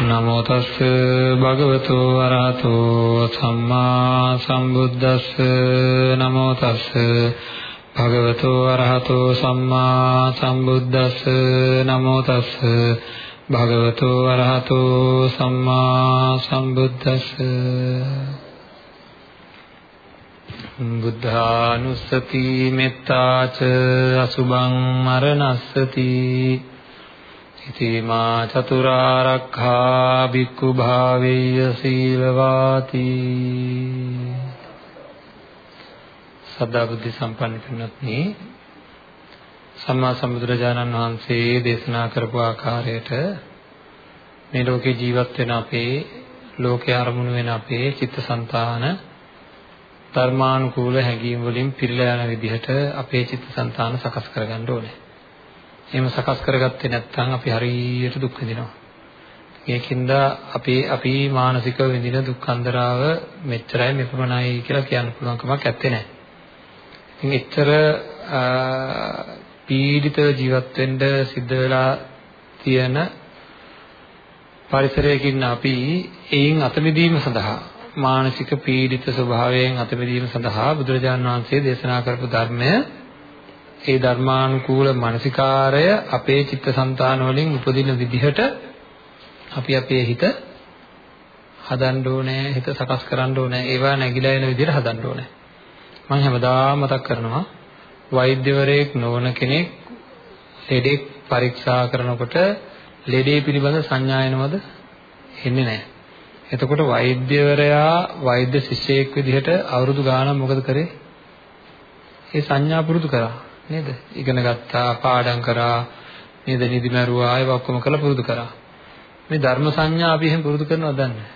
නමෝ තස්ස භගවතු අරහතෝ සම්මා සම්බුද්දස්ස. නමෝ තස්ස භගවතු අරහතෝ සම්මා සම්බුද්දස්ස. නමෝ තස්ස භගවතු අරහතෝ සම්මා සම්බුද්දස්ස. බුද්ධානුස්සති මෙත්තාච අසුභං මරණස්සති. ඉතිමා චතුරාරක්ඛා භික්ඛු භාවේය සීලවාති සදා බුද්ධ සම්පන්න කෙනෙක්නි සම්මා සම්බුදුරජාණන් වහන්සේ දේශනා කරපු ආකාරයට මේ ලෝකේ ජීවත් වෙන අපේ ලෝකේ අරමුණු වෙන අපේ චිත්තසංතාන ධර්මානුකූල හැඟීම් වලින් පිරීලා යන විදිහට අපේ චිත්තසංතාන සකස් කරගන්න ඕනේ. එහෙම සකස් කරගත්තේ නැත්නම් අපි හරියට දුක් විඳිනවා. ඒකින්ද අපි අපි මානසිකව විඳින දුක් අන්දරාව මෙච්චරයි මෙපමණයි කියලා කියන්න පුළුවන් කමක් නැත්තේ නෑ. ඉතින් එච්චර පීඩිතව ජීවත් වෙන්න සිද්ධ වෙලා තියෙන පරිසරයකින් අපි එයින් අත මිදීම සඳහා මානසික පීඩිත ස්වභාවයෙන් අත මිදීම සඳහා බුදුරජාණන් වහන්සේ දේශනා කරපු ධර්මය ඒ ධර්මානුකූල මානසිකාරය අපේ චිත්තසංතාන වලින් උපදින විදිහට අපි අපේ හිත හදන්න ඕනේ හිත සකස් කරන්න ඕනේ ඒවා නැగిලා එන විදිහට හදන්න ඕනේ. මම හැමදාම මතක් කරනවා වෛද්‍යවරයෙක් නොවන කෙනෙක් ලෙඩෙක් පරීක්ෂා කරනකොට ලෙඩේ පිළිබඳ සංඥා එනවද එන්නේ නැහැ. එතකොට වෛද්‍යවරයා වෛද්‍ය ශිෂ්‍යයෙක් විදිහට අවුරුදු ගාණක් මොකද කරේ? ඒ සංඥා පුරුදු කරා. නේද? ඉගෙන ගත්තා, පාඩම් කරා, නේද? නිදි මරුවා, ඒවා ඔක්කොම කරලා පුරුදු කරා. මේ ධර්ම සංඥා අපි එහෙම පුරුදු කරනවද දන්නේ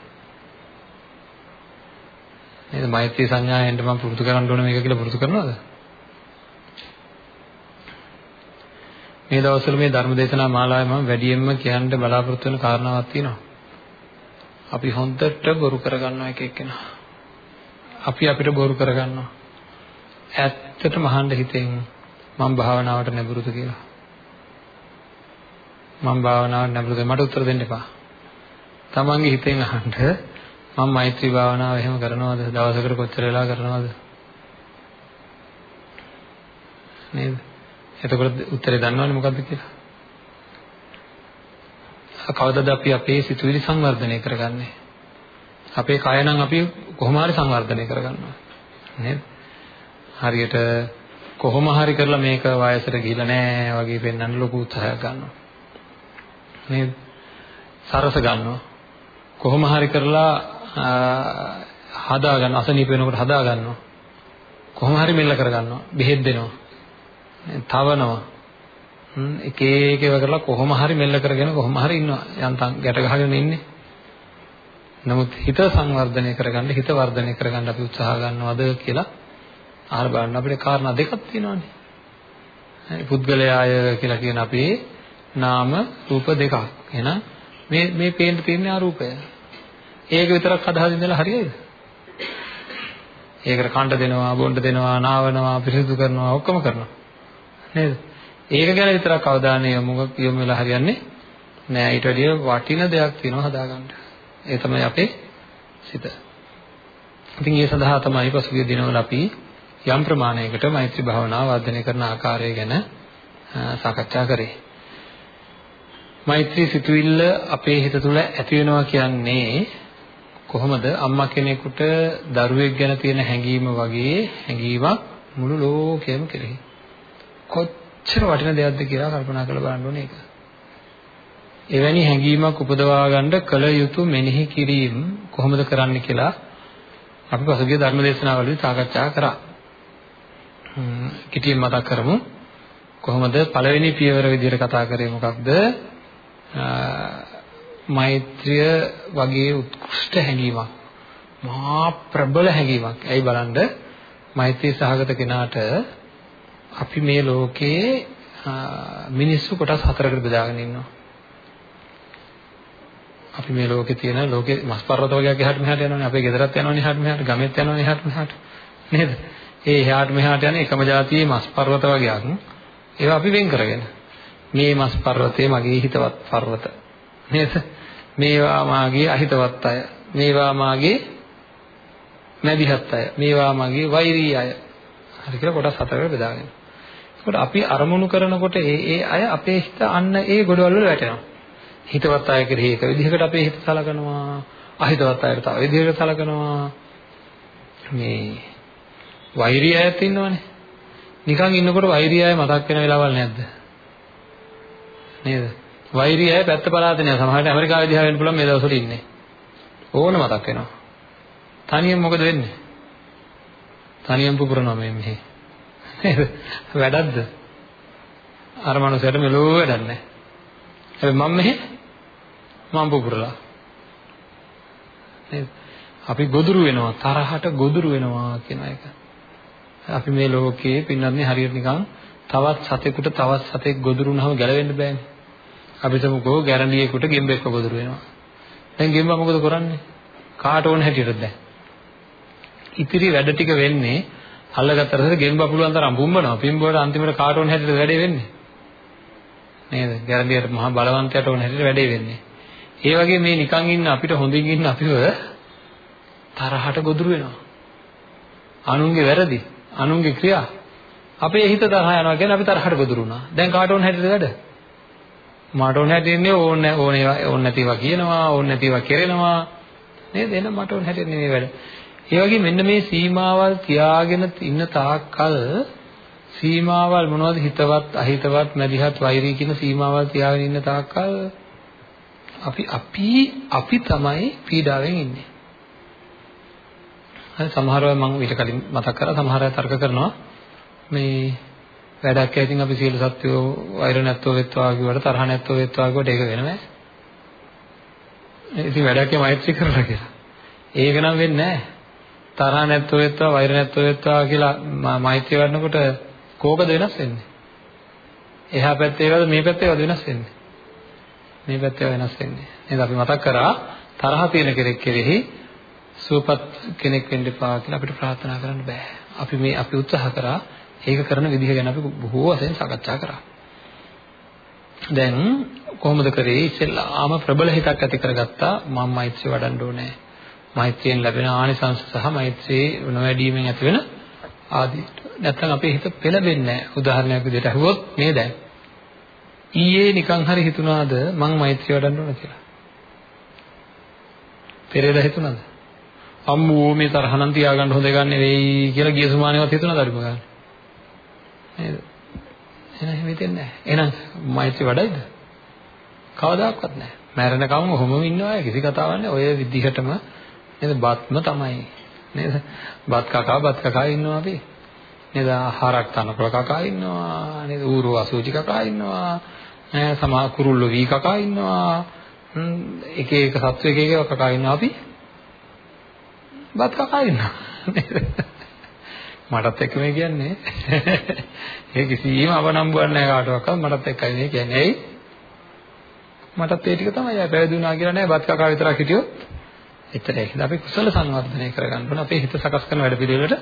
නේද? මෛත්‍රී සංඥාවෙන්ද මම පුරුදු කරන්න ඕන මේක කියලා පුරුදු කරනවද? මේ දවස්වල මේ ධර්ම දේශනා මාලාවේ මම වැඩියෙන්ම කියන්න බලාපොරොත්තු වෙන කාරණාවක් තියෙනවා. අපි හොඳට බොරු කරගන්නවා එක එක්කෙනා. අපි අපිට බොරු කරගන්නවා. ඇත්තටම අහන්න හිතෙන් මම භාවනාවට නැඹුරුද කියලා. මම භාවනාවට නැඹුරුද මට උත්තර දෙන්න එපා. තමන්ගේ හිතෙන් අහන්න මම මෛත්‍රී භාවනාව එහෙම කරනවද? දවසකට කොච්චර වෙලා කරනවද? නේද? එතකොට උත්තරේ දන්නවනේ මොකද්ද කියලා? කවදද අපි අපේ සිතුවිලි සංවර්ධනය කරගන්නේ? අපේ කය නම් අපි කොහොම හරි සංවර්ධනය කරගන්නවා. නේද? හරියට කොහොම හරි කරලා මේක වයසට ගිහිලා නෑ වගේ පෙන්වන්න ලොකු උත්සාහයක් ගන්නවා. නේද? සරස ගන්නවා. කොහොම හරි කරලා හදා ගන්න අසනීප වෙනකොට හදා ගන්නවා. කොහොම හරි මෙල්ල කර ගන්නවා. බෙහෙත් දෙනවා. තවනවා. එක එක ඒවා කරලා කොහොම හරි මෙල්ල කරගෙන කොහොම හරි ඉන්නවා යන්තම් ගැට ගහගෙන ඉන්නේ නමුත් හිත සංවර්ධනය කරගන්න හිත වර්ධනය කරගන්න අපි උත්සාහ ගන්නවද කියලා අහලා බලන්න අපිට කාරණා දෙකක් තියෙනවානේ. හරි පුද්ගලයාය කියලා කියන අපේ නාම රූප දෙකක්. එහෙනම් මේ මේ පේන්න තියෙන ආරූපය ඒක විතරක් අදහස් ඉඳලා හරියයිද? ඒකට කණ්ඩ දෙනවා බොණ්ඩ දෙනවා නාවනවා පිරිසිදු කරනවා ඔක්කොම කරනවා. නේද? ඒක ගැන විතරක් අවධානය යොමු යොමු වෙලා හරියන්නේ නෑ. ඊට වැඩිය වටින දෙයක් තියෙනවා හදාගන්න. ඒ තමයි අපේ සිත. ඉතින් ඒ සඳහා තමයි පසුගිය දිනවල අපි යම් ප්‍රමාණයකට මෛත්‍රී භාවනාව වර්ධනය කරන ආකාරය ගැන සාකච්ඡා කරේ. මෛත්‍රී සිතුවිල්ල අපේ හිත තුළ ඇති වෙනවා කියන්නේ කොහොමද අම්මා කෙනෙකුට දරුවෙක් ගැන තියෙන හැඟීම වගේ හැඟීමක් මුළු ලෝකෙම කෙරෙහි. කොච්චර කොච්චර වටින දෙයක්ද කියලා කල්පනා කරලා බලන්න ඕනේ ඒක. එවැනි හැඟීමක් උපදවා ගන්න කල යුතු මෙනෙහි කිරීම කොහොමද කරන්න කියලා අපි පසුගිය ධර්ම දේශනාවලදී සාකච්ඡා කරා. කිටියෙන් මතක් කරමු. කොහොමද පළවෙනි පියවර විදිහට කතා කරේ මොකක්ද? මෛත්‍රිය වගේ උත්කෘෂ්ඨ හැඟීමක්. මහා ප්‍රබල හැඟීමක්. ඇයි බලන්න මෛත්‍රී සහගත කෙනාට අපි මේ ලෝකයේ මිනිස්සු කොටස් හතරකට බෙදාගෙන ඉන්නවා. අපි මේ ලෝකේ තියෙන ලෝකේ මස් පර්වත වගේක් එහාට මෙහාට යනවනේ අපේ ගෙදරත් යනවනේ එහාට මෙහාට ගමෙත් යනවනේ එහාට මෙහාට නේද? ඒ එහාට මෙහාට යන එකම જાතියේ මස් පර්වත වගේක් ඒවා අපි වෙන් කරගෙන මේ මස් පර්වතේ මගේ හිතවත් පර්වත නේද? මේවා මාගේ අහිතවත් අය. මේවා මාගේ මැදිහත් අය. මේවා මගේ වෛරී අය. හරි කියලා කොටස් හතරකට බෙදාගෙන. ඒකට අපි අරමුණු කරනකොට ඒ ඒ අය අපේ හිත අන්න ඒ ගොඩවල් වල වැටෙනවා. හිතවත් අය කෙරෙහි එක විදිහකට අපේ හිත සලකනවා. අහිතවත් අයට තව විදිහකට සලකනවා. මේ වෛරී අයත් ඉන්නවනේ. නිකන් ඉන්නකොට වෛරී අය මතක් වෙන වෙලාවල් නැද්ද? නේද? වෛරී අය පැත්ත පලාතේ නෑ. සමහරවිට ඇමරිකාවේ දිහා වෙන්න පුළුවන් මේ දවස්වල ඉන්නේ. ඕන මතක් වෙනවා. තනියෙන් මොකද වෙන්නේ? තනියෙන් පුපුරනවා මේ මෙහි. නේද? වැඩක්ද? අර මනුස්සයාට මෙලෝ වැඩක් නැහැ. හැබැයි මම මෙහි මම පුපුරලා. නේද? අපි ගොදුරු වෙනවා තරහට ගොදුරු වෙනවා කියන එක. අපි මේ ලෝකයේ පින්නන්නේ හරියට නිකන් තවත් සතෙකුට තවත් සතෙක් ගොදුරු වුණාම ගැලවෙන්න බෑනේ. අපි තමකෝ ගැරන්ඩියෙකුට ගෙම්බෙක්ව ගොදුරු වෙනවා. දැන් ගෙම්බා මොකද කරන්නේ? කාට ඕන හැටියටද දැන්? ඉතිරි වැඩ ටික වෙන්නේ අල්ලගත්තට පස්සේ ගෙම්බා පුළුවන් තරම් බුම්බනවා. පිම්බුවට අන්තිමට කාට ඕන හැටියට වැඩේ වෙන්නේ. නේද? ගැරන්ඩියට මහා බලවන්තයට ඕන හැටියට වැඩේ වෙන්නේ. ඒ වගේ මේ නිකන් ඉන්න අපිට හොඳින් ඉන්න අපිව තරහට ගොදුරු වෙනවා. අනුන්ගේ වැරදි, අනුන්ගේ ක්‍රියා අපේ හිත තරහ යනවා කියන්නේ අපි තරහට ගොදුරු වුණා. දැන් කාට ඕන හැටියට වැඩ? මට ඕන හැටින්නේ ඕන ඕන ඒවා ඕන නැතිවා කියනවා, ඕන නැතිවා කරනවා. නේද? එහෙනම් මට ඕන හැටින්නේ මේ වැඩ. ඒ වගේ මෙන්න මේ සීමාවල් තියාගෙන ඉන්න තාක්කල් සීමාවල් මොනවද හිතවත් අහිතවත් මැදිහත් වෛරී කියන සීමාවල් තියාගෙන ඉන්න තාක්කල් අපි අපි අපි තමයි පීඩාවෙන් ඉන්නේ. හරි සමහර අය මම ඊට කලින් මතක් කරා සමහර අය තර්ක කරනවා මේ වැඩක් ඇතින් අපි සියලු සත්වෝ වෛර නැත්තෝ වෙත්වා කිව්වට තරහ නැත්තෝ වෙත්වා කිව්වට ඒක වෙනවද? ඉතින් වැඩක් මෛත්‍රී කරලා කියලා. ඒක නම් වෙන්නේ නැහැ. තරහ නැත්තෝ වෙත්වා වෛර නැත්තෝ වෙත්වා කියලා මෛත්‍රී වඩනකොට කෝකද වෙනස් වෙන්නේ? එහා පැත්තේ ඒවාද මේ පැත්තේ ඒවාද වෙනස් වෙන්නේ? මේ පැත්තේ වෙනස් වෙන්නේ. නේද අපි මතක් කරා තරහ තියෙන කෙනෙක් කෙරෙහි සුවපත් කෙනෙක් වෙන්න එපා කියලා අපිට ප්‍රාර්ථනා කරන්න බෑ. අපි මේ අපි උත්සාහ කරා ඒක කරන විදිහ ගැන අපි බොහෝ වශයෙන් සාකච්ඡා කරා. දැන් කොහොමද කරේ ඉස්සෙල්ලාම ප්‍රබල හිතක් ඇති කරගත්තා මම මෛත්‍රිය වඩන්න ඕනේ. මෛත්‍රියෙන් ලැබෙන ආනිසංස සහ මෛත්‍රී නොවැඩීමෙන් ඇතිවෙන ආදී. නැත්තම් අපේ හිත පෙළඹෙන්නේ නැහැ. උදාහරණයක් විදිහට අහුවොත් මේ දැන් ඊයේ නිකන් හරි හිතුණාද මං මෛත්‍රිය වඩන්න ඕන කියලා? පෙරේද හිතුණාද? අම්මෝ මේ තරහනම් තියාගන්න හොඳ ගන්න නෙවෙයි කියලා ගිය සුමානේවත් හිතුණාද අරිම ගන්න? නේද? එහෙනම් හිතෙන්නේ නැහැ. එහෙනම් මෛත්‍රී වඩයිද? කවදාවත් නැහැ. මැරෙනකම් ඔහොම ඉන්නවා කිසි කතාවක් නැහැ. ඔය විදිහටම නේද? බත්ම තමයි. නේද? බත් කකා බත් කකා ඉන්නවා අපි. නේද? ආහාරක් තනකොළ කකා ඉන්නවා. නේද? ඌරු අසූචි කකා ඉන්නවා. ඈ සමහර කුරුල්ලෝ වී කකා ඉන්නවා. එක එක සත්ව එක එක කකා ඉන්නවා අපි. බත් කකා ඉන්නවා. මටත් එක්ක මේ කියන්නේ. ඒ කිසිම අවනම්බුවක් නැහැ කාටවත් මටත් එක්කයි මේ කියන්නේ. ඇයි මටත් ඒ ටික තමයි ආ පැවිදුණා කියලා නෑ බත් කකා විතරක් හිටියොත්. එච්චරයි හින්දා අපි කුසල සංවර්ධනය කරගන්න ඕනේ. අපේ හිත සකස් කරන වැඩ පිළිවෙලට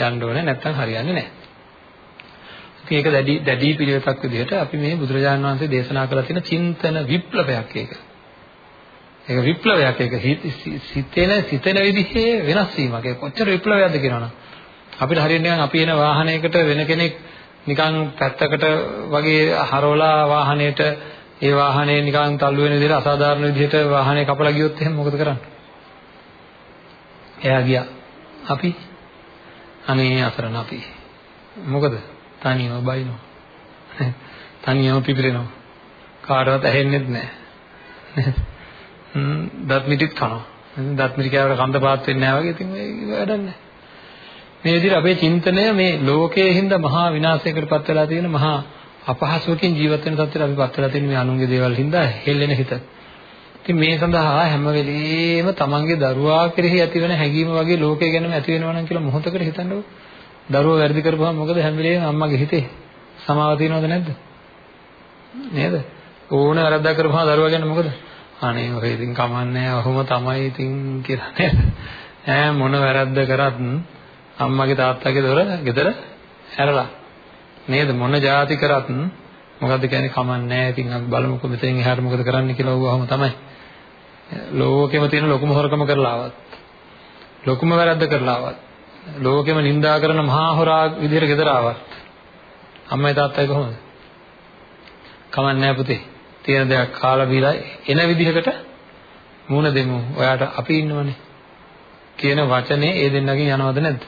යන්න ඕනේ. නැත්නම් හරියන්නේ නෑ. ඉතින් ඒක දැඩි දැඩි පිළිවෙතක් විදිහට අපි මේ බුදුරජාණන් වහන්සේ දේශනා කළ තියෙන චින්තන විප්ලවයක් ඒක. ඒක විප්ලවයක් ඒක සිතෙන සිතෙන විදිහේ වෙනස් වීමක් ඒක කොච්චර විප්ලවයක්ද කියනවනම් අපිට හරියට නිකන් අපි එන වාහනයකට වෙන කෙනෙක් නිකන් පැත්තකට වගේ හරවලා වාහනේට ඒ වාහනේ නිකන් තල්ලු වෙන විදිහට අසාධාරණ විදිහට වාහනේ කපලා ගියොත් එහෙනම් මොකද කරන්නේ? එයා ගියා. අපි අනේ අසරණ අපි. මොකද? තනියම බයිනවා. තනියම පිපිරෙනවා. කාටවත් ඇහෙන්නේත් නැහැ. හ්ම් දත් මිටිත් කනවා. දත් මිටි කෑවට කන්ද පාත් වෙන්නේ නැහැ වගේ ඉතින් ඒක වැඩක් නැහැ. මේ විදිහට අපේ චින්තනය මේ ලෝකයේ හින්දා මහා විනාශයකට පත් වෙලා තියෙන මහා අපහසුවකින් ජීවත් වෙන තත්ත්වයට අපි පත් වෙලා තියෙන මේ අනුන්ගේ දේවල් හින්දා හෙල්ලෙන හිත. ඉතින් මේ සඳහා හැම වෙලෙම තමන්ගේ දරුවා කෙරෙහි ඇතිවන හැඟීම වගේ ලෝකය ගැනම ඇති වෙනවා නම් කියලා මොහොතකට හිතන්නකෝ. දරුවෝ වැරදි කරපුවාම මොකද හැම වෙලෙම අම්මගේ හිතේ සමාව තියනවද නැද්ද? නේද? ඕන වැරද්දක් කරපුවාම දරුවා ගැන මොකද? අනේ ඔය ඉතින් කමන්නේ ඔහොම තමයි ඉතින් කියලා නේද? ඈ මොන වැරද්ද කරත් අම්මගේ තාත්තගේ දොර ගෙදර ඇරලා. නේද? මොන જાති කරත් මොකද්ද කියන්නේ කමන්නේ ඉතින් අපි බලමුකෝ මෙතෙන් එහාට මොකද කරන්න කියලා ඌවහම තමයි. ලෝකෙම තියෙන ලොකුම හොරකම කරලා ආවත්. ලොකුම වැරද්ද කරලා ආවත්. ලෝකෙම නිඳා කරන මහා හොරා විදිහට ගෙදර ආවත්. අම්මයි තාත්තයි කොහොමද? කමන්නේ පුතේ. තියෙන දෙයක් කාලා බීලා එන විදිහකට මූණ දෙමු. ඔයාට අපි ඉන්නවනේ. කියන වචනේ ඒ දෙන්නගෙන් යනවද නැද්ද?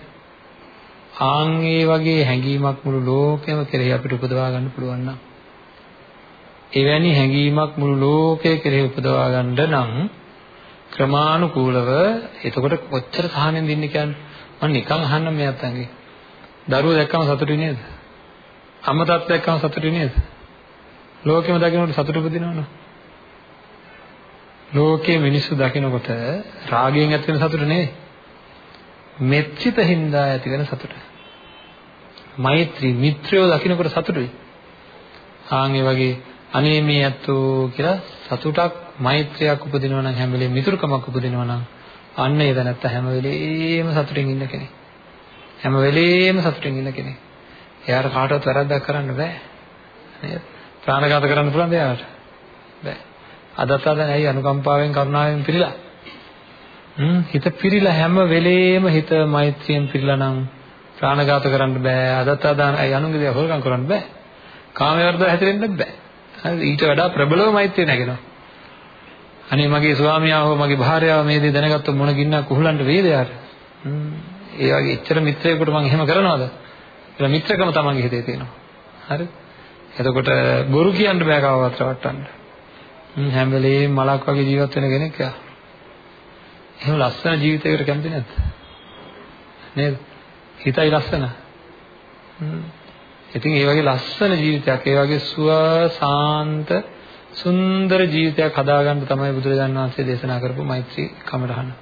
ආන් ඒ වගේ හැඟීමක් මුළු ලෝකෙම කෙරෙහි අපිට උපදවා ගන්න පුළුවන් නම් එවැනි හැඟීමක් මුළු ලෝකයේ කෙරෙහි උපදවා ගන්න නම් ක්‍රමානුකූලව එතකොට කොච්චර සහනෙන් දින්නේ කියන්නේ? මම නිකන් අහන්න මේ අතංගේ දරුවෝ දැක්කම සතුටු නේද? අම්මා තාත්තා දැක්කම සතුටු නේද? ලෝකෙම දකින්නකොට සතුට උපදිනවනේ ලෝකයේ මිනිස්සු දකිනකොට රාගයෙන් ඇති වෙන සතුට නෙවෙයි මෙච්චිත හින්දා ඇති වෙන සතුට මෛත්‍රී මිත්‍රයෝ දකිනකොට සතුටුයි ආන් ඒ වගේ අනේ මේ ඇත්තෝ කියලා සතුටක් මෛත්‍රියක් උපදිනවා නම් හැම වෙලේම මිතුරුකමක් උපදිනවා නම් අන්න ඒ දැනත්ත හැම වෙලේම සතුටින් ඉන්න කෙනෙක්. හැම වෙලේම සතුටින් ඉන්න කෙනෙක්. එයාට කාටවත් වැරද්දක් කරන්න බෑ. නේද? ප්‍රාණඝාත කරන්න පුළුවන් දෙයක් බෑ. අදත් අද නැයි අනුකම්පාවෙන් කරුණාවෙන් පිළිලා. හ්ම් හිත පිරීලා හැම වෙලේම හිත මෛත්‍රියෙන් පිරීලා නම් ප්‍රාණඝාත කරන්න බෑ. අදත් අද ඇයි අනුන්ගේ දේ හොරකම් කරන්න බෑ. කාම වර්ධව හැදෙන්න බෑ. හරිද ඊට වඩා ප්‍රබලව මෛත්‍රිය නැගෙනවා අනේ මගේ ස්වාමියා හෝ මගේ භාර්යාව මේ දේ දැනගත්තොත් මොන ගින්නක් කුහුලන්න වේද යාට ඒ වගේ එච්චර මිත්‍රයෙකුට මම එහෙම කරනවද කියලා මිත්‍රකම තමන්ගේ හිතේ තියෙනවා හරි එතකොට බොරු කියන්න බෑ කවවත් රවට්ටන්න හැම වෙලේම මලක් වගේ ජීවත් වෙන කෙනෙක් යා එහෙම ලස්සන ජීවිතයකට කැමති නැද්ද නේද හිතයි ලස්සන ඉතින් ඒ වගේ ලස්සන ජීවිතයක්, ඒ වගේ සුවසාන්ත සුන්දර ජීවිතයක් හදාගන්න තමයි බුදුරජාණන් වහන්සේ දේශනා කරපු මෛත්‍රී කමරහන.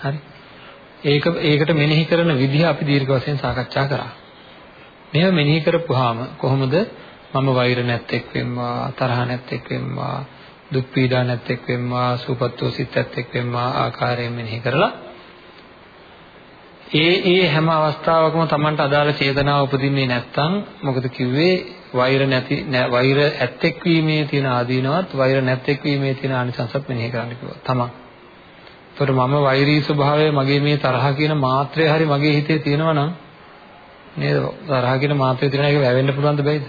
හරි. ඒක ඒකට මෙනෙහි කරන විදිහ අපි දීර්ඝ වශයෙන් සාකච්ඡා කරා. මේව මෙනෙහි කරපුවාම කොහොමද? මම වෛර නැත්තේක් වෙම්වා, තරහ නැත්තේක් වෙම්වා, දුක් පීඩා නැත්තේක් වෙම්වා, සුපත්තු සිත් නැත්තේක් වෙම්වා ආකාරයෙන් මෙනෙහි කරලා ඒ ඒ හැම අවස්ථාවකම Tamanට අදාළ චේතනාව උපදින්නේ නැත්නම් මොකද කිව්වේ? වෛර නැති වෛර ඇත්තෙක් වීමේ තියෙන ආදීනවත් වෛර නැත්තෙක් වීමේ තියෙන ආනිසංසත් මෙනෙහි කරන්න කිව්වා. තමන්. ඒතකොට මම වෛරී ස්වභාවය මගේ මේ තරහ කියන මාත්‍රය හරි මගේ හිතේ තියෙනවා නම් නේද තරහ කියන මාත්‍රය තියෙන එක වැවෙන්න පුළුවන්ද බැයිද?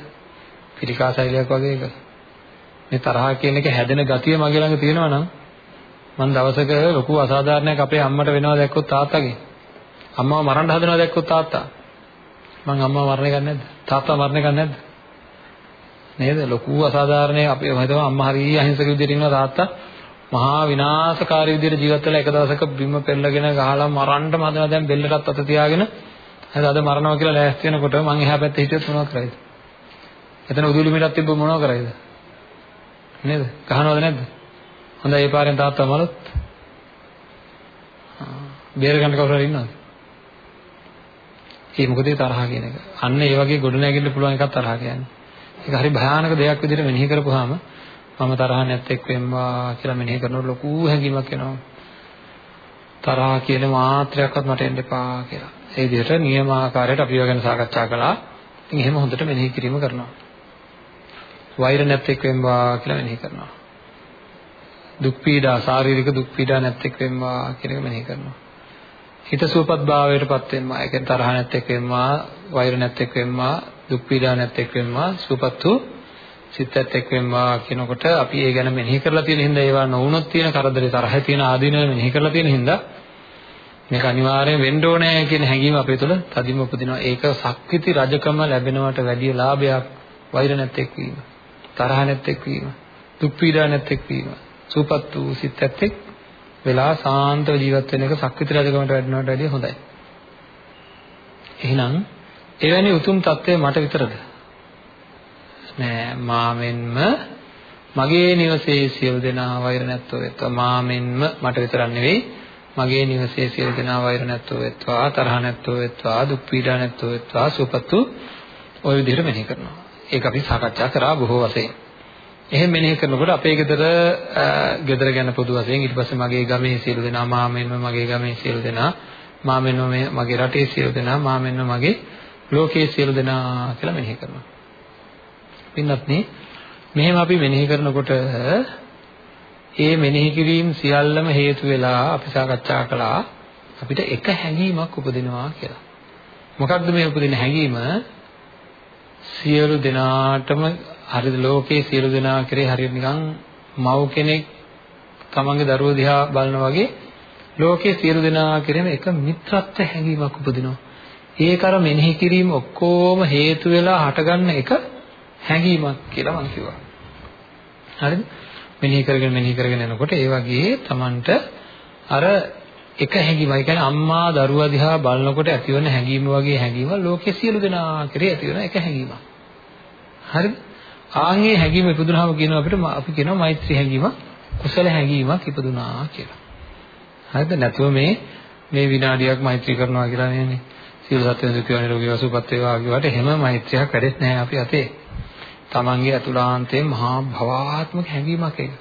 පිළිකා ශෛලියක් වගේ එක. මේ තරහ කියන එක හැදෙන ගතිය මගේ ළඟ තියෙනවා නම් මම දවසක ලොකු අසාධාරණයක් අපේ අම්මට වෙනවා දැක්කොත් තාත්තගේ අම්මාව මරන්න හදනවා දැක්කොත් තාත්තා මං අම්මාව මරණ ගන්නේ නැද්ද? තාත්තා මරණ ගන්නේ නැද්ද? නේද? ලොකු අසාධාරණේ අපි හිතමු අම්මා හරිය අහිංසක විදිහට ඉන්නවා තාත්තා මහා විනාශකාරී විදිහට ජීවත් වෙලා එක දවසක බිම පෙරලගෙන ගහලා මරන්නම හදනවා දැන් බෙල්ලටත් අත තියාගෙන හරි අද මරනවා කියලා ලෑස්ති වෙනකොට මං එහා පැත්තේ හිටියොත් මොනවද කරයිද? එතන උදුළු මිටක් තිබ්බ මොනව කරයිද? නේද? ගහනවද නැද්ද? හොඳයි ඒ පාරෙන් තාත්තා මලොත්. බේර ගන්න කවුරු හරි ඉන්නවද? ඒ මොකද තරහ කියන එක. අන්න ඒ වගේ ගොඩනැගෙන්න පුළුවන් එකක් තරහ කියන්නේ. ඒක හරි භයානක දෙයක් විදිහට මෙනෙහි කරපුවාම මම තරහ නැත්තේක් වෙම්වා කියලා මෙනෙහි කරනකොට ලොකු හැඟීමක් එනවා. තරහ කියන මාත්‍රයක්වත් මට එන්න එපා කියලා. ඒ විදිහට නියමාකාරයට අපි ගැන සාකච්ඡා කළා. ඉතින් එහෙම හොඳට මෙනෙහි කිරීම කරනවා. වෛර නැත්තේක් වෙම්වා කියලා මෙනෙහි කරනවා. දුක් පීඩා ශාරීරික දුක් පීඩා නැත්තේක් වෙම්වා කියන එක මෙනෙහි කරනවා. හිත සුවපත් භාවයටපත් වෙනවා. ඒ කියන්නේ තරහ නැත්තේක් වෙනවා, වෛර නැත්තේක් වෙනවා, දුක් පීඩා නැත්තේක් වෙනවා, සුවපත් වූ සිතත් එක් වෙනවා කියනකොට අපි ඒ ගැන මෙනෙහි කරලා තියෙන හින්දා ඒවා නොවුනොත් තියෙන කරදරේ තරහේ තියෙන ආදීනව මෙනෙහි කරලා තියෙන හින්දා මේක අනිවාර්යෙන් වෙන්න ඕනේ කියන හැඟීම අපේ තුළ තදින්ම උපදිනවා. ඒක ශක්තිති රජකම ලැබෙනවට වැඩිය ලාභයක් වෛර නැත්තේක් වීම, තරහ නැත්තේක් වීම, දුක් පීඩා නැත්තේක් වීම, සුවපත් වූ සිතත් එක් වෙලා සාන්තව ජීවත් වෙන එක සක්විති රජකමට වැඩනවට වැඩිය හොඳයි. එහෙනම් එවැනි උතුම් தත්ත්වය මට විතරද? නෑ මාවෙන්ම මගේ නිවසේ සියලු දෙනා වෛර නැත්තෝ වෙත්වා මා මෙන්ම මට විතරක් නෙවෙයි මගේ නිවසේ සියලු දෙනා වෛර නැත්තෝ වෙත්වා තරහ නැත්තෝ වෙත්වා දුක් පීඩා නැත්තෝ වෙත්වා සුවපත්තු ওই විදිහට මෙනෙහි කරනවා. ඒක අපි සාකච්ඡා කරා බොහෝ වශයෙන්. එහෙම මෙනෙහි කරනකොට අපේ ගෙදර ගෙදර ගැන පොදු වශයෙන් ඊට පස්සේ මගේ ගමේ සියලු දෙනා මා මෙන්ම මගේ ගමේ සියලු දෙනා මා මෙන්ම මගේ රටේ සියලු දෙනා මා මෙන්ම මගේ ලෝකයේ සියලු දෙනා කියලා මෙනෙහි කරනවා. පින්වත්නි මෙහෙම අපි මෙනෙහි කරනකොට ඒ මෙනෙහි කිරීම සියල්ලම හේතු වෙලා අපි සාකච්ඡා කළා අපිට එක හැඟීමක් උපදිනවා කියලා. මොකක්ද මේ උපදින හැඟීම? සියලු දෙනාටම හරිද ලෝකේ සියලු දෙනා කෙරේ හරියට නිකන් මව් කෙනෙක් තමන්ගේ දරුවෝ දිහා බලනා වගේ ලෝකේ සියලු දෙනා කෙරෙම එක මිත්‍රත්ව හැඟීමක් උපදිනවා. ඒක අර මෙනෙහි කිරීම ඔක්කොම හේතු වෙලා හටගන්න එක හැඟීමක් කියලා මම කිව්වා. හරිද? මෙනෙහි කරගෙන මෙනෙහි කරගෙන යනකොට ඒ වගේ Tamanට අර එක හැඟීම. ඒ කියන්නේ අම්මා දරුවා දිහා බලනකොට ඇතිවන හැඟීම වගේ හැඟීම ලෝකයේ සියලු දෙනා කෙරේ ඇතිවන එක හැඟීමක්. හරිද? ආන්ගේ හැඟීම ඉපදුනහම කියනවා අපිට අපි කියනවා මෛත්‍රී හැඟීම කුසල හැඟීමක් ඉපදුනා කියලා. හරිද? නැතුව මේ මේ විනාඩියක් මෛත්‍රී කරනවා කියලා නෙන්නේ. සියලු සත්ත්වයන් දුක නිරෝගී වසුපත් වේවා කියවට හැම මෛත්‍රියක් වැඩෙත් නැහැ අපි අතේ. තමන්ගේ අතුලාන්තයෙන් මහා භවාත්මක හැඟීමක් ඒක.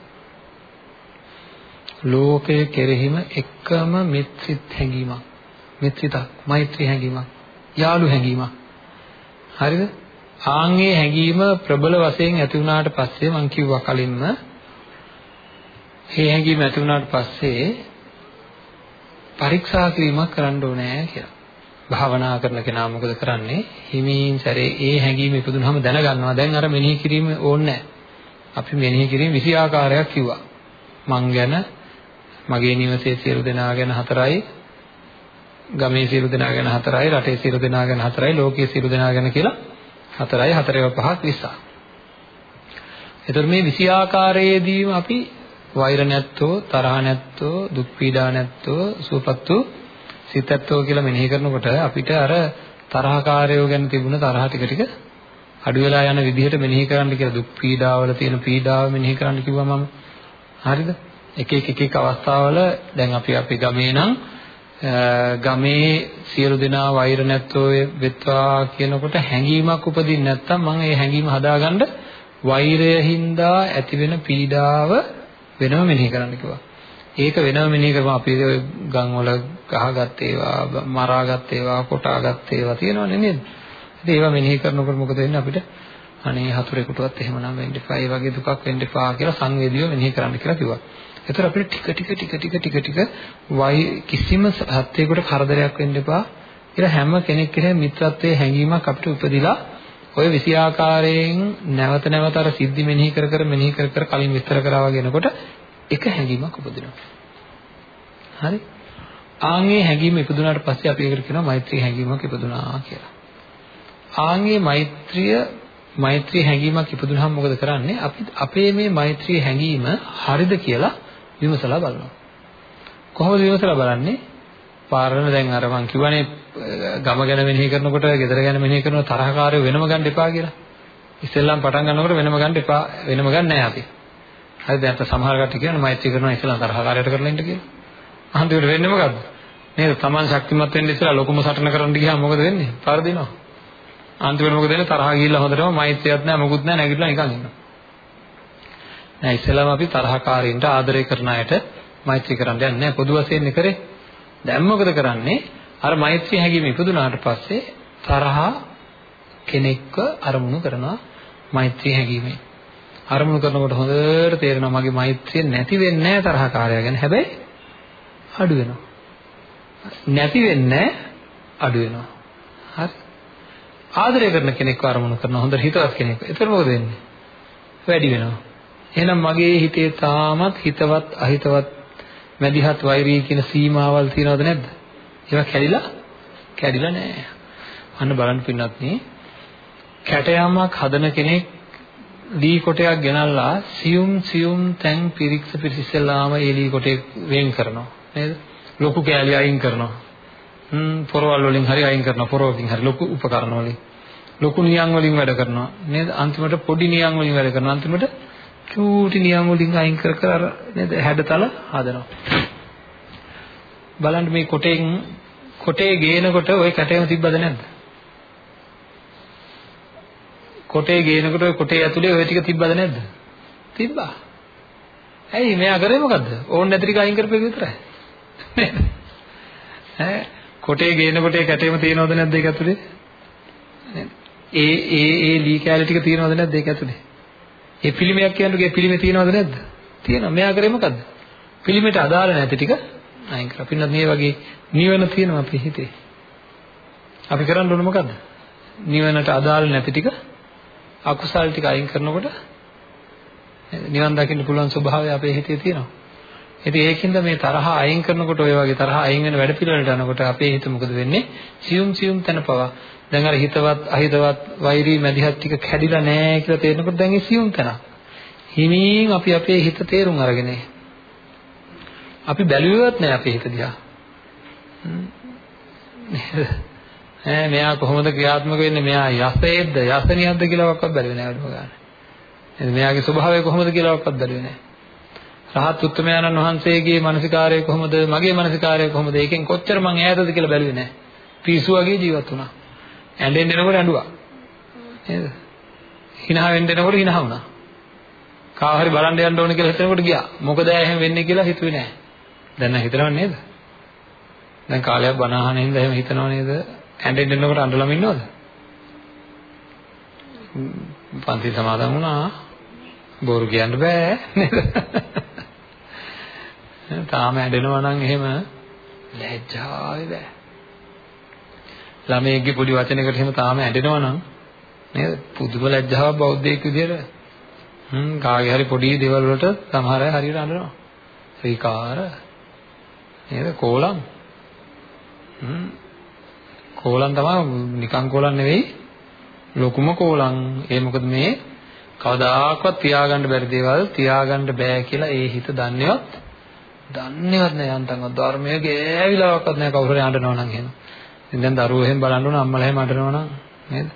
ලෝකයේ කෙරෙහිම එකම මිත්‍රිත් හැඟීමක්. මිත්‍රිතක්, මෛත්‍රී හැඟීමක්, යාළු හැඟීමක්. හරිද? ආන්ගේ හැඟීම ප්‍රබල වශයෙන් ඇති වුණාට පස්සේ මම කිව්වා කලින්ම මේ හැඟීම ඇති වුණාට පස්සේ පරීක්ෂා කිරීමක් කරන්න ඕනේ කියලා. භාවනා කරන කෙනා මොකද කරන්නේ? හිමින් සැරේ ඒ හැඟීම ඉපදුනහම දැනගන්නවා. දැන් අර මෙනෙහි කිරීම ඕනේ අපි මෙනෙහි කිරීම 20 ආකාරයක් කිව්වා. මං ගැන, මගේ නිවසේ සියලු දෙනා ගැන හතරයි, ගමේ සියලු දෙනා ගැන හතරයි, රටේ සියලු දෙනා ගැන හතරයි, ලෝකයේ සියලු දෙනා ගැන කියලා හතරයි, හතරේව පහක් 20. එතකොට මේ 20 ආකාරයේදීම අපි වෛර නැත්තෝ, තරහ නැත්තෝ, දුක් පීඩා නැත්තෝ, සුවපත් වූ සිතත්වෝ කියලා මෙනෙහි කරනකොට අපිට අර තරහකාරයෝ ගැන තිබුණ තරහ ටික ටික අඩු වෙලා යන විදිහට මෙනෙහි කරන්න කියලා දුක් පීඩාවල තියෙන පීඩාව මෙනෙහි කරන්න කිව්වා මම. හරිද? එක එක එක එක අවස්ථාවල දැන් අපි අපි ගමේ නම් ගමේ සියලු දෙනා වෛර නැත්තෝ වෙත්වා කියනකොට හැඟීමක් උපදින්න නැත්තම් මම ඒ හැඟීම හදාගන්න වෛරය හින්දා ඇතිවෙන පීඩාව වෙනම මෙනෙහි කරන්න කිව්වා. ඒක වෙනම මෙනෙහි කරපුවා අපි ගම් වල ගහගත් ඒවා මරාගත් ඒවා කොටාගත් ඒවා තියෙනවනේ නේද? ඉතින් ඒවා මෙනෙහි කරනකොට මොකද වෙන්නේ අපිට? අනේ හතුරෙකුටවත් එහෙමනම් වෙන්න එපා. ඒ වගේ දුකක් වෙන්න එපා කියලා සංවේදීව මෙනෙහි කරන්න කියලා කිව්වා. ඒතර අපිට ටික ටික ටික ටික ටික ටික වයි කිසිම සත්‍යයකට කරදරයක් වෙන්න එපා කියලා හැම කෙනෙක් කෙරේ මිත්‍රත්වයේ හැඟීමක් අපිට උපදිලා ඔය විසි ආකාරයෙන් නැවත නැවත අර සිද්ධි මෙනෙහි කර කර මෙනෙහි කර කර කලින් විස්තර කරා වගේනකොට එක හැඟීමක් උපදිනවා. හරි? ආන්ගේ හැඟීම ඉපදුනාට පස්සේ අපි ඒකට කියනවා මෛත්‍රී හැඟීමක් ඉපදුනා කියලා. ආන්ගේ මෛත්‍රිය මෛත්‍රී හැඟීමක් ඉපදුනහම මොකද කරන්නේ? අපි අපේ මේ මෛත්‍රී හැඟීම හරිද කියලා විමසලා බලනවා. කොහොමද විමසලා බලන්නේ? පාරණ දැන් අර මං කිව්වනේ ගම ගැන මෙනෙහි කරනකොට, ගෙදර ගැන මෙනෙහි කරනකොට තරහකාරයෝ වෙනම ගන්න එපා කියලා. ඉස්සෙල්ලාම පටන් ගන්නකොට වෙනම ගන්න එපා, වෙනම ගන්න නැහැ අපි. හරිද? දැන් සමහර කට්ටිය කියනවා මෛත්‍රී කරනවා ඉස්සෙල්ලා තරහකාරයට කරලා ඉන්න කියලා. අන්තිමට වෙන්නේ මොකද්ද? නේද? Taman ශක්තිමත් වෙන්න ඉස්සෙල්ලා ලොකුම සටන කරන්න ගියාම මොකද වෙන්නේ? පරදිනවා. අන්තිමට මොකද වෙන්නේ? තරහා ගිහිල්ලා හොඳටම මෛත්‍රියක් නැහැ, මොකුත් නැහැ, නැගිටලා නිකන් ඉන්නවා. නෑ ඉස්සෙල්ලාම අපි තරහකාරීන්ට ආදරය කරන අයට මෛත්‍රී කරන්න යන්නේ නැහැ. පොදු වශයෙන් කරේ. දැන් මොකද කරන්නේ? අර මෛත්‍රී හැඟීම ඉපදුනාට පස්සේ තරහා කෙනෙක්ව අරමුණු කරනවා මෛත්‍රී හැඟීමෙන්. අරමුණු කරනකොට හොඳට තේරෙනවා මගේ මෛත්‍රිය නැති වෙන්නේ නැහැ තරහකාරයා ගැන. හැබැයි අඩු වෙනවා. නැති වෙන්නේ අඩු වෙනවා. හරි. ආදරය කරන කෙනෙක්ව අරමුණු කරන හොඳ හිතවත් කෙනෙක්. ඒතර මොකද වෙන්නේ? වැඩි වෙනවා. එහෙනම් මගේ හිතේ තාමත් හිතවත් අහිතවත් මැදිහත් වෛරී කියන සීමාවල් තියනවද නැද්ද? ඒවා කැඩිලා කැඩිලා නැහැ. අන්න බලන්න පින්නත් නේ කැටයමක් හදන කෙනෙක් ලී කොටයක් ගෙනල්ලා සියුම් සියුම් තැන් පිරික්ස පිරිසිසලාම ඒ ලී කොටේ වෙන් කරනවා. නේද? ලොකු කෑලි අයින් කරනවා. හ්ම් පොරවල් වලින් හරි අයින් කරනවා. පොරවකින් හරි ලොකු උපකරණ වලින්. ලොකු නියන් වලින් වැඩ කරනවා. නේද? අන්තිමට පොඩි නියන් වලින් වැඩ කරනවා. අන්තිමට චූටි නියම වලින් අයින් කර කර අර නේද හැඩතල හදනවා. බලන්න මේ කොටෙන් කොටේ ගේනකොට ওই කැටයම තිබ්බද නැද්ද? කොටේ ගේනකොට ඔය කොටේ ඇතුලේ ওই ටික තිබ්බද නැද්ද? තිබ්බා. ඇයි මෙයා කරේ මොකද්ද? ඕන් නැති ටික අයින් කරපේ විතරයි. නේද? ඈ කොටේ ගේනකොට ඒ කැටේම තියෙනවද නැද්ද ඒක ඇතුලේ? ඒ ඒ ඒ ලී කැලේ ටික තියෙනවද නැද්ද ඒක ඇතුලේ? ඒ පිළිමයක් කියන්නේ පිළිමේ තියෙනවද නැද්ද? තියෙනවා. මෙයා කරේ මොකද්ද? පිළිමේට අදාළ නැති ටික අයින් කරා. පින්නත් මේ වගේ නිවන තියෙනවා අපේ හිතේ. අපි කරන්න ඕන මොකද්ද? නිවනට අදාළ නැති ටික අකුසල් ටික අයින් කරනකොට නිවන් දකින්න පුළුවන් ස්වභාවය අපේ හිතේ තියෙනවා. ඉතින් ඒකින්ද මේ තරහ අයින් කරනකොට ඔය වගේ තරහ අයින් වෙන වැඩ පිළිවෙලට යනකොට අපේ හිත මොකද වෙන්නේ? සියුම් සියුම් තැන පවා දැන් අර හිතවත් අහිතවත් වෛරී මැදිහත් ටික කැඩිලා නැහැ කියලා තේරෙනකොට දැන් ඒ සියුම් තැන. හිමින් අපි අපේ හිත තේරුම් අරගෙන අපි බැලුවේවත් නැහැ අපේ හිත දිහා. ඈ මෙයා කොහොමද ක්‍රියාත්මක වෙන්නේ? මෙයා යසේද්ද යසනියක්ද කියලාවත් බැලුවේ නැහැ අඩුම ගන්න. එහෙනම් මෙයාගේ ස්වභාවය කොහොමද කියලාවත් බැලුවේ නැහැ. රහත් උත්තමයන්න් වහන්සේගේ මානසිකාරය කොහොමද? මගේ මානසිකාරය කොහොමද? ඒකෙන් කොච්චර මං ඈතද කියලා බැලුවේ නැහැ. පිස්සු වගේ ජීවත් වුණා. ඇඬෙන්න එනකොට ඇඬුවා. නේද? hina වෙන්න එනකොට hina වුණා. කාව හරි බලන්න යන්න ඕන කියලා හිතනකොට ගියා. මොකද එහෙම වෙන්නේ කියලා හිතුවේ නැහැ. දැන් නම් හිතනව නේද? දැන් කාලයක් බණ අහන හින්දා එහෙම හිතනව නේද? ඇඬෙන්න එනකොට අඬලම ඉන්නවද? පන්ති සමාදන් වුණා. බෝරු කියන්න බෑ නේද? තාම ඇඬෙනවා නම් එහෙම ලැජ්ජාවේ බෑ. ළමයෙක්ගේ පොඩි වචනයකට එහෙම තාම ඇඬෙනවා නම් නේද? පුදුම ලැජ්ජාවක් බෞද්ධයෙක් විදියට. හ්ම් කාගේ හරි පොඩි දේවල් වලට සමහර අය හරියට අඬනවා. ශ්‍රීකාර නේද? කෝලම්. හ්ම් කෝලම් තමයි නිකන් කෝලම් නෙවෙයි ලොකුම කෝලම්. ඒ මොකද මේ කවදාකවත් තියාගන්න බැරි දේවල් තියාගන්න බෑ කියලා ඒ හිත දන්නේවත් දන්නේවත් නෑ යන්තම්වත් ධර්මයේ ගෑවිලාවක්වත් නෑ කවුරු හරි අඬනවා නම් එහෙම. ඉතින් දැන් දරුවෝ එහෙම බලන්න ඕන අම්මලා එහෙම අඬනවා නම් නේද?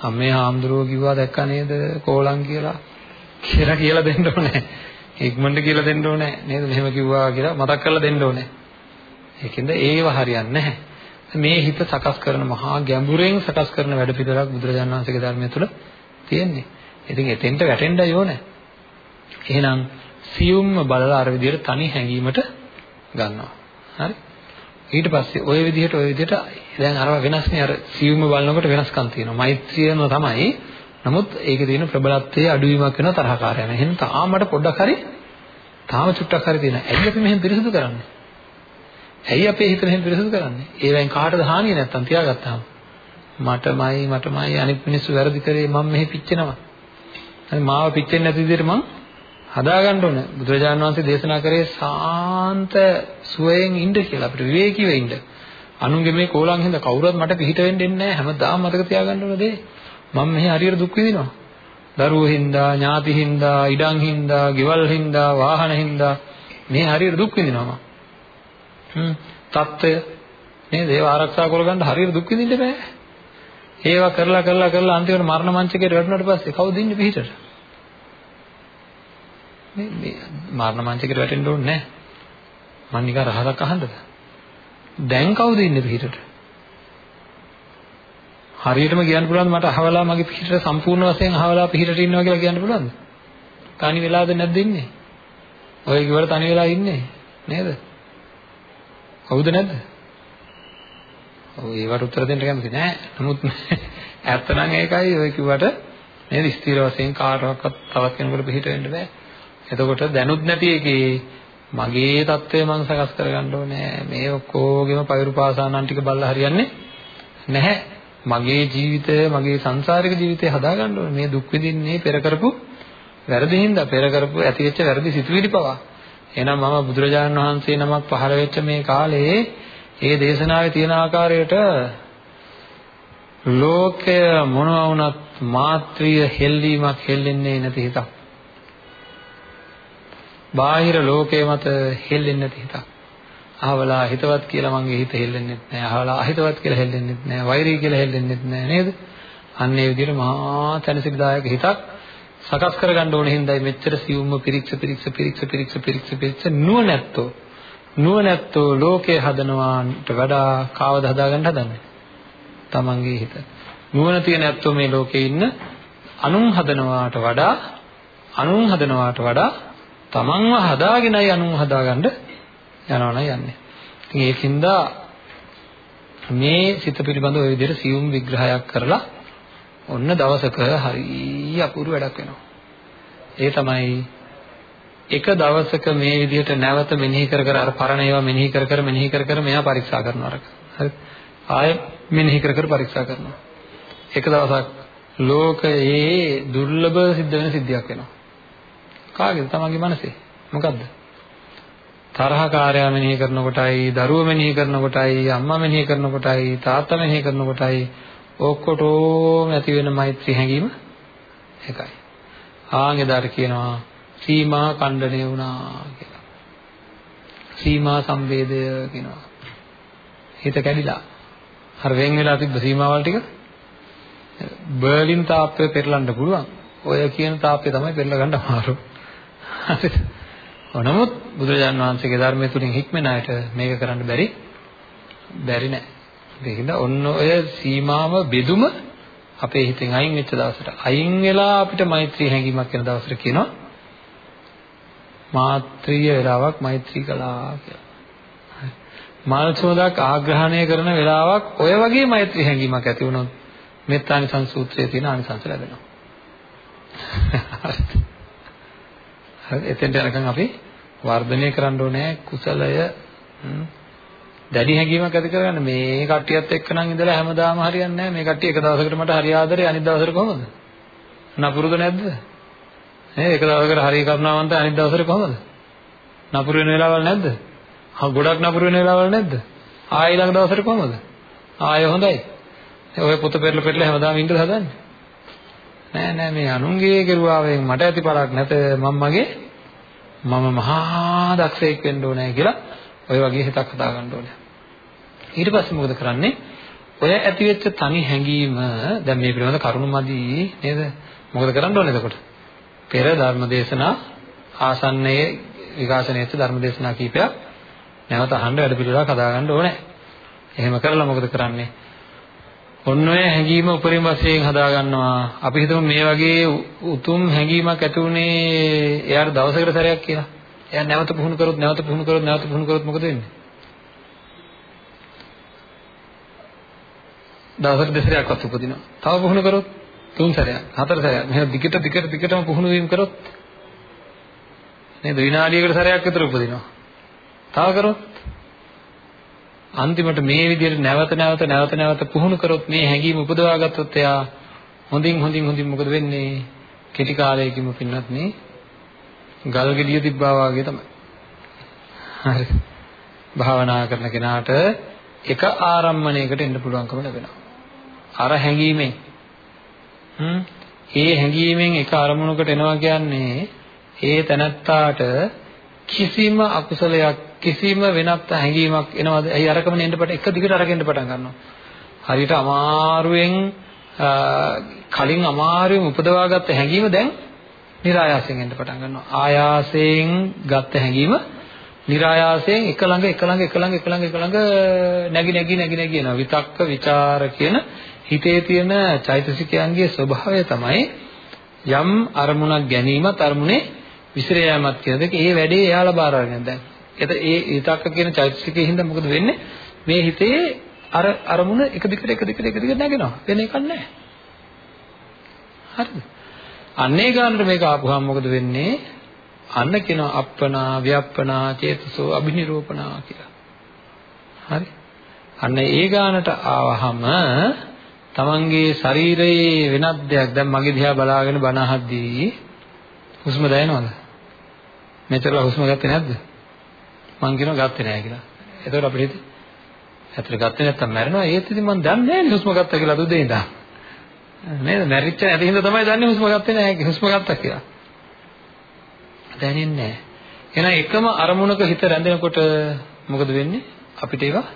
අම්මේ හාමුදුරුවෝ කිව්වා දැක්කා නේද කෝලම් කියලා කියලා කියලා දෙන්න ඕනේ. ඉක්මනට කියලා දෙන්න ඕනේ නේද? මෙහෙම කිව්වා කියලා මතක් කරලා දෙන්න ඕනේ. ඒකෙන්ද ඒව හරියන්නේ නැහැ. මේ හිත සකස් කරන මහා ගැඹුරෙන් සකස් කරන වැඩ පිළිවෙලක් බුදුරජාණන් වහන්සේගේ ධර්මය තුළ තියෙන්නේ. ඉතින් එතෙන්ට වැටෙන්නයි ඕනේ. එහෙනම් සියුම්ම බලලා අර විදිහට තනි හැඟීමට ගන්නවා. හරි? ඊට පස්සේ ওই විදිහට ওই විදිහට දැන් අරව වෙනස්නේ අර සියුම්ම බලනකොට වෙනස්කම් තියෙනවා. මෛත්‍රියම තමයි. නමුත් ඒකේ තියෙන ප්‍රබලත්වයේ අඩුවීමක් වෙන තරහකාරයම. එහෙනම් තාම මට පොඩ්ඩක් හරි තාම චුට්ටක් හරි තියෙනවා. ඇයි අපි මෙහෙම පිරිසුදු කරන්නේ? ඇයි අපේ හිත මෙහෙම පිරිසුදු කරන්නේ? ඒවෙන් කාටද හානිය නැත්තම් තියාගත්තාම. මටමයි මටමයි අනිත් මිනිස්සු වැරදි කරේ මම මෙහෙ පිච්චෙනවා. හරි මාව පිච්චෙන්නේ නැති විදිහට මං හදාගන්න ඕන. බුදුරජාණන් වහන්සේ දේශනා කරේ සාන්ත සුවයෙන් ඉන්න කියලා අපිට විවේකීව ඉන්න. අනුන්ගේ මේ කෝලං හින්දා කවුරුත් මට පිට වෙන්න දෙන්නේ නැහැ. හැමදාම මතක තියාගන්න ඕන දේ. මම මෙහි හරියට දුක් විඳිනවා. දරුවෝ හින්දා, ඥාති හින්දා, ඉඩම් හින්දා, ගෙවල් හින්දා, වාහන හින්දා මේ හරියට දුක් විඳිනවා මම. හ්ම්. தত্ত্বය නේද? ඒවා ආරක්ෂා කරගන්න හරියට දුක් විඳින්න බෑ. ඒවා කරලා කරලා කරලා අන්තිමට මරණ මංචකයට වැටුණාට පස්සේ කවුද ඉන්නේ පිටට මේ මේ මරණ මංචකයට වැටෙන්න ඕනේ නෑ. මං නිකන් රහසක් අහන්නද? දැන් කවුද ඉන්නේ පිටට හරියටම කියන්න පුළුවන් මට අහවලා මගේ පිටට සම්පූර්ණ වශයෙන් අහවලා පිටට ඉන්නවා කියලා කියන්න පුළුවන්ද? තනි වෙලාද නැද්ද ඉන්නේ? ඔය කිව්වට තනි වෙලා ඉන්නේ. නේද? කවුද නැද්ද? ඔව් ඒවට උත්තර දෙන්න කැමති නෑ. නමුත් ඇත්ත නම් ඒකයි ඔය කිව්වට නේද ස්ථිර වශයෙන් කාටවත් තවත් කෙනෙකුට පිට වෙන්න බෑ. එතකොට දැනුත් නැති එකේ මගේ தත්ත්වය මම සකස් කරගන්න ඕනේ. මේ ඔක්කොගෙම පවිරු පාසානන් ටික බලලා හරියන්නේ නැහැ. මගේ ජීවිතය, මගේ සංසාරික ජීවිතය හදාගන්න ඕනේ. මේ දුක් විඳින්නේ පෙර කරපු වැරදි හින්දා, පෙර කරපු ඇතිවෙච්ච වැරදි සිතුවිලි පවා. එහෙනම් මම බුදුරජාණන් වහන්සේ නමක් පහළ වෙච්ච මේ කාලේ ඒ දේශනාවේ තියෙන ආකාරයට ලෝකය මොනවා වුණත් මාත්‍රිය හෙල්ලීමක් හෙල්ලෙන්නේ නැති හිතක්. බාහිර ලෝකයේ මත හෙල්ලෙන්නේ නැති හිතක්. අහවලා හිතවත් කියලා මගේ හිත හෙල්ලෙන්නේ නැහැ. අහවලා අහිතවත් කියලා හෙල්ලෙන්නේ නැහැ. වෛරී කියලා හෙල්ලෙන්නේ නැහැ නේද? අන්න ඒ විදිහට මහා තනසිකදායක හිතක් සකස් කරගන්න ඕන හින්දායි මෙච්චර සියුම්ම පිරික්ස පිරික්ස පිරික්ස පිරික්ස පිරික්ස පිරික්ස නුවණැත්තෝ නුවණැත්තෝ ලෝකේ හදනවාට වඩා කාවද හදාගන්න හදන්නේ? තමන්ගේ හිත. නුවණ තියෙන ඇත්තෝ මේ ලෝකේ ඉන්න අනුන් හදනවාට වඩා අනුන් හදනවාට වඩා තමන්ව හදාගෙනයි අනුන් හදාගන්න යනවනම් යන්නේ. ඉතින් ඒකින්ද මේ සිත පිළිබඳව ওই විදිහට සියුම් විග්‍රහයක් කරලා ඔන්න දවසක හරිය අපූර්ව වැඩක් වෙනවා. ඒ තමයි එක දවසක මේ විදිහට නැවත මෙනෙහි කර කර අර පරණ ඒවා මෙනෙහි කර කර මෙනෙහි කර කර මෙයා පරීක්ෂා කරනවා අරක. හරි. ආයෙ මෙනෙහි කර කර පරීක්ෂා කරනවා. එක දවසක් ලෝකයේ දුර්ලභ සිද්ධ වෙන සිද්ධියක් වෙනවා. කාගේද? තමන්ගේ මනසේ. මොකද්ද? තරහකාරයා මෙනෙහි කරනකොටයි, දරුවෝ මෙනෙහි කරනකොටයි, අම්මා මෙනෙහි කරනකොටයි, තාත්තා මෙනෙහි කරනකොටයි ඔක්කොටම ඇති වෙන මෛත්‍රී හැඟීම එකයි. ආන් එදාට කියනවා සීමා ඛණ්ඩණය වුණා කියලා. සීමා සම්වේදය කියනවා. හිත කැඩිලා. අර වෙන් වෙලා තිබ්බ සීමාවල් ටික බර්ලින් තාප්පය පෙරලන්න පුළුවන්. ඔය කියන තාප්පය තමයි පෙරලා ගන්න අමාරු. හරිද? නමුත් බුදුරජාන් වහන්සේගේ ධර්මය තුලින් හික්මෙන අයට මේක කරන්න බැරි බැරි නෑ. ඒකින්ද ඔන්න ඔය සීමාව බෙදුම අපේ හිතෙන් අයින් වෙච්ච දවසට අයින් වෙලා අපිට මෛත්‍රී හැඟීමක් වෙන දවසට කියනවා මාත්‍රිය වෙලාවක් මෛත්‍රී කළා කියලා. මල් සෝදාක් ආග්‍රහණය කරන වෙලාවක් ඔය වගේ මෛත්‍රී හැඟීමක් ඇති වුණොත් මෙත්තානි සංසූත්‍රයේ තියෙන ආනිසංස ලැබෙනවා. හරි එතෙන්ට යනකම් අපි වර්ධනය කරන්න ඕනේ කුසලය දැඩි හැඟීමක් ඇති කරගන්න. මේ කට්ටියත් එක්ක නම් ඉඳලා හැමදාම හරියන්නේ නැහැ. මේ කට්ටිය එක දවසකට මට හරි ආදරේ අනිත් දවසට කොහොමද? නපුරුද නැද්ද? නේ එක දවසකට හරි කරුණාවන්ත අනිත් දවසට කොහොමද? නපුරු වෙන වෙලාවල් නැද්ද? හා ගොඩක් නපුරු වෙන වෙලාවල් නැද්ද? ආයෙ ළඟ දවසට කොහොමද? ආයෙ හොඳයි. ඔය පොත පෙරල පෙරල හැමදාම ඉන්න හදන්නේ. නෑ නෑ මේ අනුන්ගේ කෙරුවාවෙන් මට ඇති පළක් නැත. මම මගේ මම මහා දක්ෂයෙක් වෙන්න ඕනේ කියලා ඔය වගේ හිතක් හදා ගන්න ඕනේ. ඊට පස්සේ මොකද කරන්නේ? ඔය ඇතිවෙච්ච තනි හැඟීම දැන් මේ පිළිබඳ කරුණු මදි නේද? මොකද කරන්න ඕනේ එතකොට? පෙර ධර්මදේශනා ආසන්නයේ විකාශනයේත් ධර්මදේශනා කීපයක් නැවත අහන්න වැඩ පිළිවෙලක් හදා ගන්න ඕනේ. එහෙම කරලා මොකද කරන්නේ? ඔන්න ඔය හැඟීම උපරිම වශයෙන් හදා ගන්නවා. අපි හිතමු මේ වගේ උතුම් හැඟීමක් ඇති උනේ එයාට දවසකට සැරයක් කියලා. එයා නැවත පුහුණු කරොත් නැවත පුහුණු කරොත් නැවත පුහුණු කරොත් මොකද වෙන්නේ? දවසකට දෙසරයක්වත් උපදිනවා. තව පුහුණු කරොත් තුන් සැරයක්, හතර සැරයක්. මෙහෙම දිගට දිගට දිගටම පුහුණු වීම කරොත් නේද විනාඩියකට සැරයක් විතර උපදිනවා. තව කරොත් අන්තිමට මේ විදිහට නැවත නැවත නැවත නැවත පුහුණු කරොත් මේ හැඟීම උපදවා ගත්තොත් එයා හොඳින් හොඳින් හොඳින් මොකද වෙන්නේ? කෙටි කාලයකින්ම පින්නත් නේ ගල් ගෙඩිය තිබ්බා වගේ තමයි. හරි. භාවනා කරන කෙනාට එක ආරම්මණයකට එන්න පුළුවන්කම ලැබෙනවා. අර හැඟීමෙන් හ්ම් ඒ හැඟීමෙන් එක අරමුණකට එනවා කියන්නේ ඒ තැනත්තාට කිසිම අකුසලයක් කිසිම වෙනත් හැඟීමක් එනවද? ඇයි අරකම නෙන්න පට එක දිගට අරගෙන පටන් ගන්නවා. හරියට අමාරුවෙන් කලින් අමාරුවෙන් උපදවාගත්ත හැඟීම දැන් નિરાයාසයෙන් එන්න පටන් ගන්නවා. ආයාසයෙන් ගත්ත හැඟීම નિરાයාසයෙන් එක ළඟ එක ළඟ එක ළඟ එක ළඟ එක ළඟ නැగి නැగి නැగి නැగి යනවා. විතක්ක, ਵਿਚාර කියන හිතේ තියෙන චෛතසිකයන්ගේ ස්වභාවය තමයි යම් අරමුණක් ගැනීමත් අරමුණේ විසිර යාමත් කියන දෙක. ඒ වැඩේ එයාලා බාර අරගෙන දැන්. ඒතර ඒ විතක්ක කියන චෛතසිකයේ හින්දා මොකද වෙන්නේ? මේ හිතේ අර අරමුණ එක දිගට එක දිගට එක දිගට නැගෙනවා. වෙන එකක් නැහැ. හරිද? අන්නේ ගානට මේක ආපුහම මොකද වෙන්නේ? අන්න කියනවා අප්පනා ව්‍යප්පනා චේතසෝ අබිනිරෝපණා කියලා. හරි. අන්න ඒ ගානට ආවහම තමන්ගේ ශරීරයේ වෙනත් දෙයක් දැන් මගේ දිහා බලාගෙන බණ අහද්දී හුස්ම දැනෙනවද? මෙතරලා හුස්ම ගත්තේ නැද්ද? මං කියනවා ගත්තේ නැහැ කියලා. එතකොට අපිට හිතේ ඇත්තට ගත්තේ නැත්තම් මැරෙනවා. ඒත් ඉතින් මං දන්නේ නැහැ හුස්ම ගත්තා කියලා දුදේ ඉඳන්. නේද? මැරිච්ච නැති හින්දා තමයි දන්නේ හුස්ම ගත්තේ නැහැ හුස්ම ගත්තා කියලා. දැනෙන්නේ නැහැ. එහෙනම් එකම අරමුණක හිත රැඳෙනකොට මොකද වෙන්නේ? අපිට ඒවා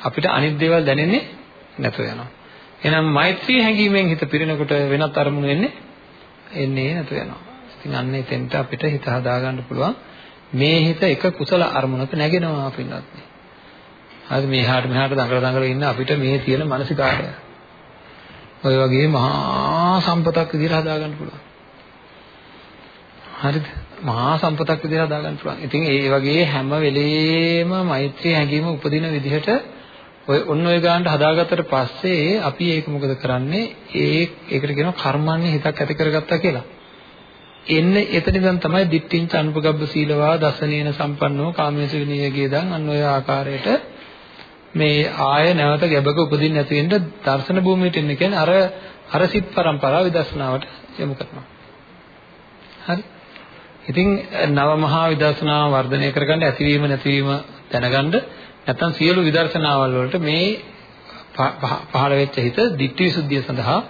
අපිට අනිත් දේවල් දැනෙන්නේ නැතුව යනවා. එහෙනම් මෛත්‍රී හැඟීමෙන් හිත පිරෙනකොට වෙනත් අරමුණු වෙන්නේ එන්නේ නැතු වෙනවා. ඉතින් අන්න එතෙන්ට අපිට හිත හදාගන්න පුළුවන්. මේ හිත එක කුසල අරමුණක නැගෙනවා පින්නත්. හරි මෙහාට මෙහාට දඟල දඟල ඉන්න අපිට මේ තියෙන මානසිකාරය. ඔය වගේ මහා සම්පතක් විදිහට හදාගන්න පුළුවන්. හරිද? මහා සම්පතක් විදිහට හදාගන්න පුළුවන්. ඉතින් ඒ වගේ හැම වෙලේම මෛත්‍රී හැඟීම උපදින විදිහට ඔය ඔන්න ඔය ගානට හදාගත්තට පස්සේ අපි ඒක මොකද කරන්නේ? ඒ ඒකට කියනවා කර්මන්නේ හිතක් ඇති කරගත්තා කියලා. එන්නේ එතනින් තමයි දිට්ඨිංච අනුපගබ්බ සීලවා දසනේන සම්පන්නෝ කාමේසු විනයගේ දන් අන්න ඔය ආකාරයට මේ ආය නැවත ගැබක උපදින්න නැති වෙන්න දර්ශන භූමියට එන්න කියන්නේ අර අර සිත් પરම්පරාව විදර්ශනාවට යොමු කරනවා. හරි. ඉතින් නව මහා විදර්ශනාව වර්ධනය කරගන්න ඇතිවීම නැතිවීම දැනගන්න නැත්නම් සියලු විදර්ශනාවල් වලට මේ පහළ වෙච්ච හිත ditthi සුද්ධිය සඳහා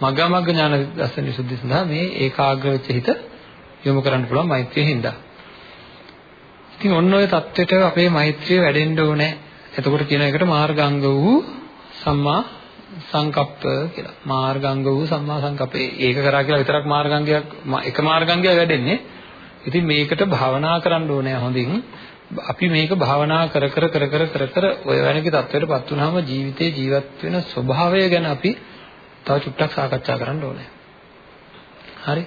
මග්ගා මග්ග ඥාන දර්ශන සුද්ධිය සඳහා මේ ඒකාග්‍ර වෙච්ච හිත යොමු කරන්න පුළුවන් මෛත්‍රියෙන් හින්දා. ඉතින් ඔන්න ඔය தത്വෙට අපේ මෛත්‍රිය වැඩෙන්න ඕනේ. එතකොට කියන එකට මාර්ගාංග වූ සම්මා සංකප්ප කියලා. මාර්ගාංග වූ සම්මා සංකප්පේ. ඒක කරා කියලා විතරක් මාර්ගාංගයක් එක මාර්ගාංගයක් වැඩෙන්නේ. ඉතින් මේකට භාවනා කරන්න ඕනේ හොඳින්. අපි මේක භාවනා කර කර කර කර කර කර ඔය වෙනකේ தත්වෙටපත් වුනහම ජීවිතේ ජීවත් වෙන ස්වභාවය ගැන අපි තව චුට්ටක් සාකච්ඡා කරන්න ඕනේ. හරි.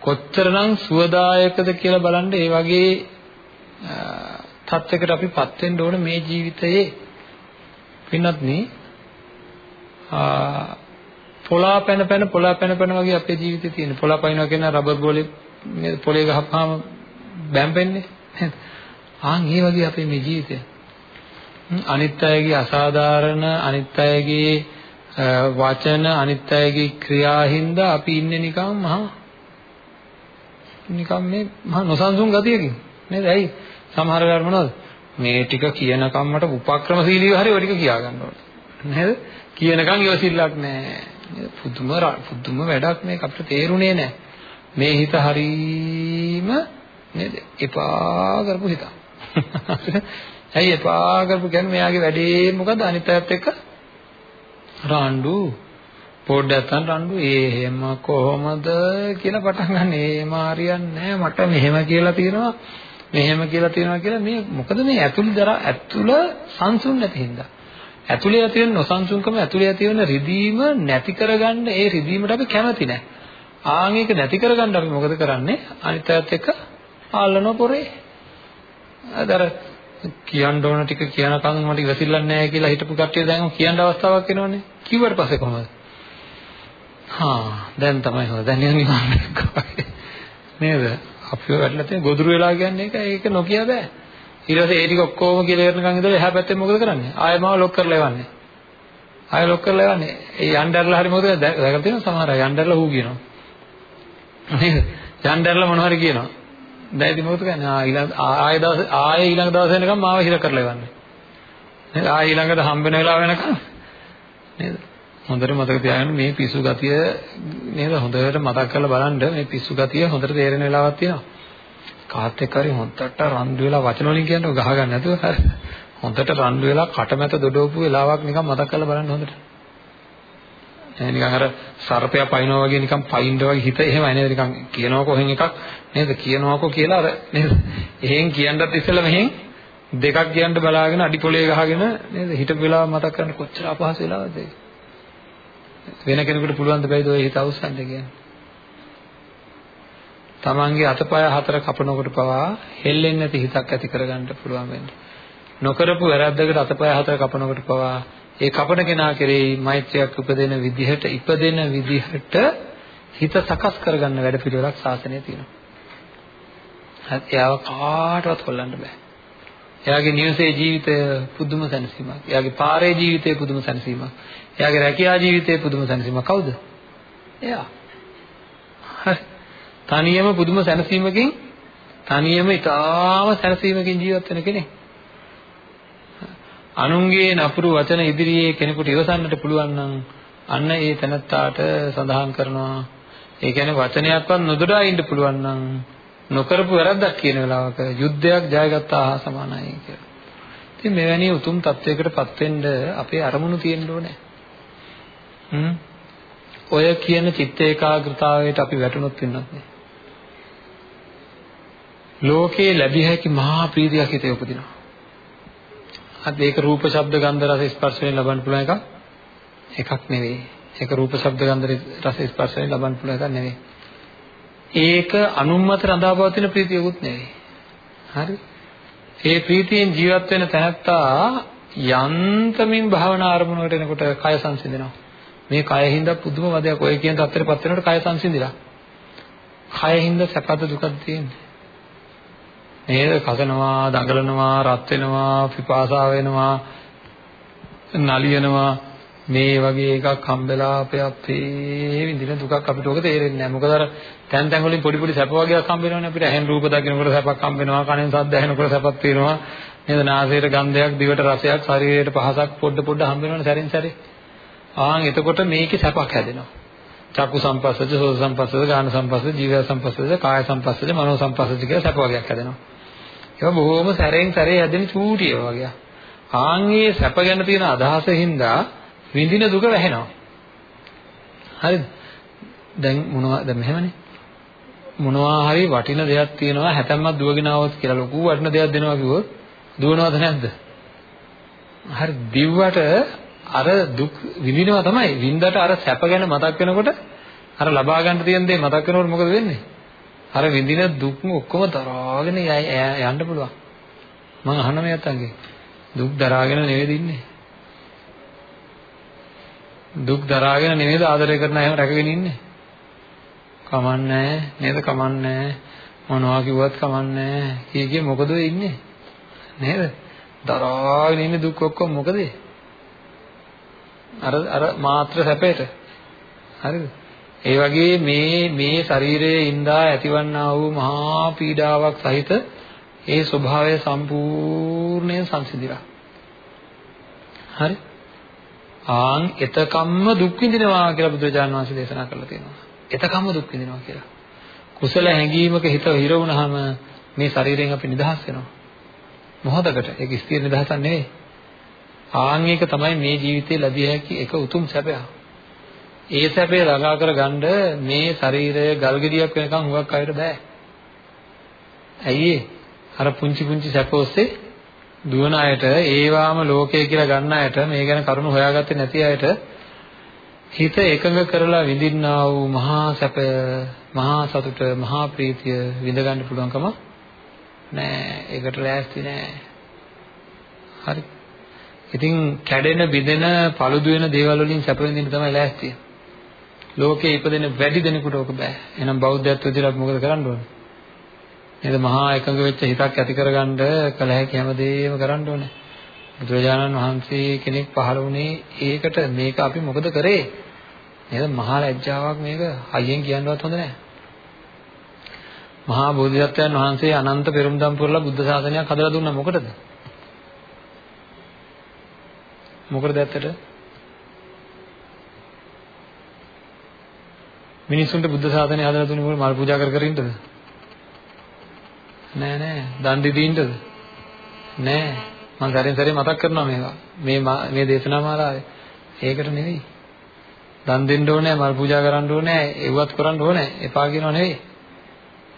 කොච්චරනම් සුවදායකද කියලා බලන්න ඒ වගේ තත්යකට අපිපත් වෙන්න ඕන මේ ජීවිතයේ. පින්නත් නේ පොලා පැන පැන පොලා පැන පැන වගේ අපේ ජීවිතේ තියෙන. පොලා පයින්නවා කියන රබර් බෝලේ පොලේ ගහපුවාම බැම්පෙන්නේ නේද ආන් ඒ වගේ අපේ මේ ජීවිතය. අනිත් අයගේ අසාධාරණ අනිත් අයගේ වචන අනිත් අයගේ ක්‍රියා හින්දා අපි ඉන්නේ නිකන් මහා නිකන් මේ මහා නොසන්සුන් ගතියකින්. නේද? ඇයි? සමහර වෙලාවට මොනවද? මේ ටික කියනකම් මට උපක්‍රමශීලීව හරි ඔය ටික කියා ගන්න ඕනේ. නේද? කියනකම් ඉවසිල්ලක් නැහැ. පුදුම පුදුම වැඩක් මේක අපිට තේරුනේ නැහැ. මේ හිත හරීම නේද? එපා කරපු හිතක්. ඇයි එපා කරපු කියන්නේ මෙයාගේ වැඩේ මොකද අනිත් අයත් එක්ක රණ්ඩු පොඩ්ඩක් අතන් රණ්ඩු එහෙම කොහොමද කියලා පටන් ගන්න. එහෙම හරියන්නේ නැහැ. මට මෙහෙම කියලා තියෙනවා. මෙහෙම කියලා තියෙනවා කියලා මේ මොකද මේ ඇතුළේ දරා ඇතුළ සංසුන් නැති හින්දා. ඇතුළේ ඇති වෙන නොසන්සුන්කම ඇතුළේ ඇති වෙන රිදීම නැති කරගන්න ඒ රිදීමට අපි කැමති නැහැ. ආන් ඒක නැති කරගන්න අපි මොකද කරන්නේ? අනිත් අයත් එක්ක ආල්ලන පොරේ. අදර කියන්න ඕන ටික කියනකම් මට ඉවසිල්ලක් නැහැ කියලා හිතපු කට්ටිය දැන් කියන්න අවස්ථාවක් එනවනේ. කිව්වට පස්සේ කොහොමද? හා දැන් තමයි හොඳ. දැන් නිකන් නිකන් නේද? අපිව වැටලා තියෙන ගොදුරු වෙලා කියන්නේ ඒක ඒක නොකිය බෑ. ඊට පස්සේ ඒ ටික ඔක්කොම කියලා ඉවරනකම් ඉඳලා එහා පැත්තේ මොකද කරන්නේ? ආයෙ මාව ලොක් කරලා එවන්නේ. ආයෙ ලොක් කරලා එවන්නේ. ඒ යන්ඩර්ලා හරි මොකද දැකලා තියෙනවා සමහර අය යන්ඩර්ලා හූ කියනවා. නේද? යන්ඩර්ලා මොනවා හරි කියනවා. දැන් ඉතින් මොකද කරන්නේ? ආ ඊළඟ ආයෙ දවස් ආයෙ ඊළඟ දවස් වෙනකම් මාව හිර කරලා එවන්නේ. නේද? ආයෙ ඊළඟට හම්බ වෙන වෙලාව වෙනකම් නේද? හොඳට මතක තියාගන්න මේ පිස්සු ගතිය නේද? හොඳට මතක් කරලා බලන්න මේ පිස්සු ගතිය හොඳට තේරෙන වෙලාවක් තියෙනවා. කාත් එක්ක හරි හොඳට රණ්ඩු වෙලා වචන වලින් කියනකොට ගහ ගන්න නැතුව හරි. හොඳට රණ්ඩු වෙලා කටමැත දොඩවපු වෙලාවක් නිකන් මතක් කරලා බලන්න හොඳට. ඒ නිකන් අර සර්පයා පයින්නවා වගේ නිකන් පයින්ද වගේ හිත එහෙමයි නේද? නිකන් කියනවා කොහෙන් එකක් නේද? කියනවාකෝ කියලා අර නේද? එහෙන් කියන්නත් ඉස්සෙල්ලා මෙහෙන් දෙකක් කියන්න බලාගෙන අඩිපොලේ ගහගෙන නේද? හිටපු වෙලාව මතක් කරන්න කොච්චර අපහසු වෙලාවද ඒක? වෙන කෙනෙකුට පුළුවන් ද බැයිද ඔය හිත අවසන්ද කියන්නේ තමන්ගේ අතපය හතර කපනකොට පවා හෙල්ලෙන්නේ නැති හිතක් ඇති කරගන්න පුළුවන් වෙන්නේ නොකරපු වැරද්දකට අතපය හතර කපනකොට පවා ඒ කපන කෙනා කෙරෙහි මෛත්‍රියක් උපදින විදිහට ඉපදෙන විදිහට හිත සකස් කරගන්න වැඩ පිළිවෙලක් ශාසනයේ තියෙනවා. එයාව කාටවත් හොල්ලන්න බෑ. එයාගේ නිවසේ ජීවිතය පුදුම සැනසීමක්. එයාගේ පාරේ ජීවිතය පුදුම සැනසීමක්. එයාගේ රැකියා ජීවිතය පුදුම සැනසීමක්. කවුද? එයා. හරි. තනියම පුදුම සැනසීමකින් තනියම ඊටාම සැනසීමකින් ජීවත් වෙන කෙනෙක්. අනුන්ගේ නපුරු වචන ඉදිරියේ කෙනෙකුට ඉවසන්නට පුළුවන් නම් අන්න ඒ තැනත්තාට සඳහන් කරනවා ඒ කියන්නේ වචනයක්වත් නොදොඩා ඉන්න පුළුවන් නම් නොකරපු වැරද්දක් කියන වෙලාවක යුද්ධයක් ජයගත්තා හා සමානයි කියලා. ඉතින් මෙවැනි උතුම් තත්වයකටපත් වෙන්න අපේ අරමුණු තියෙන්න ඕනේ. හ්ම්. ඔය කියන චිත්ත ඒකාග්‍රතාවයට අපි වැටුණොත් වෙනත් නේ. ලෝකේ ලැබිය හැකි මහා ප්‍රීතියක් හිතේ උපදිනවා. අද ඒක රූප ශබ්ද ගන්ධ රස ස්පර්ශ වලින් ලබන්න පුළුවන් එකක් එකක් නෙවෙයි. ඒක රූප ශබ්ද ගන්ධ රස ස්පර්ශ වලින් ලබන්න පුළුවන් එකක් නෙවෙයි. ඒක අනුම්මත රඳාපවතින ප්‍රීතියකුත් නෙවෙයි. හරි? ඒ ප්‍රීතියෙන් ජීවත් වෙන තැනත්තා යන්තමින් භාවනා ආරමුණකට එනකොට කය සංසිඳෙනවා. මේ කයින්ද පුදුම වදයක් ඔය කියන තත්ත්වයටපත් වෙනකොට කය සංසිඳිලා. කයින්ද සැපද දුකද තියෙන්නේ? නේද? කසනවා, දඟලනවා, රත් වෙනවා, පිපාසා වෙනවා, නලියනවා මේ වගේ එකක් හම්බෙලා අපේ අපේ විඳින දුකක් අපිට ඔක තේරෙන්නේ නැහැ. මොකද අර තැන් තැන් වලින් පොඩි පොඩි සැප වගේක් හම්බ වෙනවනේ අපිට. ඇහෙන් රූප දකිනකොට සැපක් හම්බ වෙනවා, කනෙන් ශබ්ද ඇහෙනකොට සැපක් තියෙනවා. නේද? නාසයට ගන්ධයක්, දිවට රසයක්, ශරීරයට පහසක් පොඩ පොඩ හම්බ වෙනවනේ සැරින් සැරේ. ආන් එතකොට මේකේ සැපක් හැදෙනවා. චක්කු සම්පස්සද, සෝත සම්පස්සද, ගාන සම්පස්සද, ජීව සම්පස්සද, කාය සම්පස්සද, මනෝ සම්පස්සද කියලා සැප වගේක් හැදෙනවා. ඒවා බොහොම සැරෙන් සැරේ හැදෙන චූටි ඒවා වගේ. ආන්ගේ සැප ගැන තියෙන අදහසින්දා විඳින දුක වැහෙනවා. හරිද? දැන් මොනවා දැන් මෙහෙමනේ. මොනවා හරි වටින දෙයක් තියෙනවා හැතැම්මක් දුවගෙන આવොත් කියලා ලොකු වටින දෙයක් දෙනවා කිව්වොත් දුවනවද නැද්ද? හරි දිව්වට අර දුක් විඳිනවා තමයි. විඳට අර සැප ගැන මතක් වෙනකොට අර ලබා ගන්න තියෙන දේ මතක් වෙනකොට මොකද වෙන්නේ? අර විඳින දුක්ම ඔක්කොම දරාගෙන යන්න පුළුවන්. මම අහන මේ අතංගේ දුක් දරාගෙන නෙවෙයි ඉන්නේ. දුක් දරාගෙන නෙවෙයිද ආදරය කරන අයම රැකගෙන ඉන්නේ. කමන්නේ නේද කමන්නේ මොනවා කිව්වත් කමන්නේ කිය කිය මොකද ඉන්නේ නේද දරාගෙන ඉන්නේ දුක් ඔක්කොම මොකද අර අර මාත්‍ර සැපේට හරිද ඒ වගේ මේ මේ ශරීරයේ ඉඳා ඇතිවන්නා වූ මහා පීඩාවක් සහිත ඒ ස්වභාවය සම්පූර්ණයෙන් සංසිඳිලා හරි ආන් එතකම්ම දුක් විඳිනවා කියලා බුදුරජාණන් වහන්සේ දේශනා කරලා තියෙනවා. එතකම්ම දුක් විඳිනවා කියලා. කුසල හැඟීමක හිත හිර වුණාම මේ ශරීරයෙන් අපි නිදහස් වෙනවා. මොහොතකට ඒක ස්ථිර නිදහසක් නෙවෙයි. ආන් එක තමයි මේ ජීවිතේ ලැබිය හැකි එක උතුම් සැපයක්. ඒ සැපේ ළඟා කරගන්න මේ ශරීරය ගල් ගෙඩියක් වෙනකන් හුඟක් අයට බෑ. ඇයි අර පුංචි පුංචි සැප ඔස්සේ දුවන අයට ඒවාම ලෝකය කියලා ගන්න අයට මේ ගැන කරුණු හොයාගත්තේ නැති අයට හිත එකඟ කරලා විඳින්නා වූ මහා සැපය මහා සතුට මහා ප්‍රීතිය විඳ ගන්න පුළුවන්කම නෑ ඒකට ලෑස්ති නෑ හරි ඉතින් කැඩෙන බිඳෙන paludu වෙන දේවල් වලින් සැප විඳින්න තමයි ලෑස්තිය ලෝකේ ඉපදෙන වැඩි දෙනෙකුට ඕක බෑ එහෙනම් බෞද්ධත්ව විදිහට මොකද කරන්න ඕනේ නේද මහා එකඟ වෙච්ච හිතක් ඇති කරගන්න කල හැකි හැමදේම කරන්න ඕනේ. බුදුරජාණන් වහන්සේ කෙනෙක් පහළ වුණේ ඒකට මේක අපි මොකද කරේ? නේද මහා ලැජ්ජාවක් මේක හයියෙන් කියන්නවත් හොඳ නැහැ. මහා බෝධිසත්වයන් වහන්සේ අනන්ත පෙරම්දම් පුරලා බුද්ධ ශාසනයක් හදලා දුන්නා මොකටද? මොකටද ඇත්තට? මිනිස්සුන්ට බුද්ධ ශාසනය හදලා දුන්නේ මොකද මල් පූජා කර කර ඉන්නද? නෑ නෑ. දන් දෙදින්නද නෑ. මම සැරෙන් සැරේ මතක් කරනවා මේවා. මේ මේ දේශනා මාලාවේ ඒකට නෙවෙයි. දන් දෙන්න ඕනේ මල් පූජා කරන්න ඕනේ ඒවත් කරන්න ඕනේ. එපා කියනව නෙවෙයි.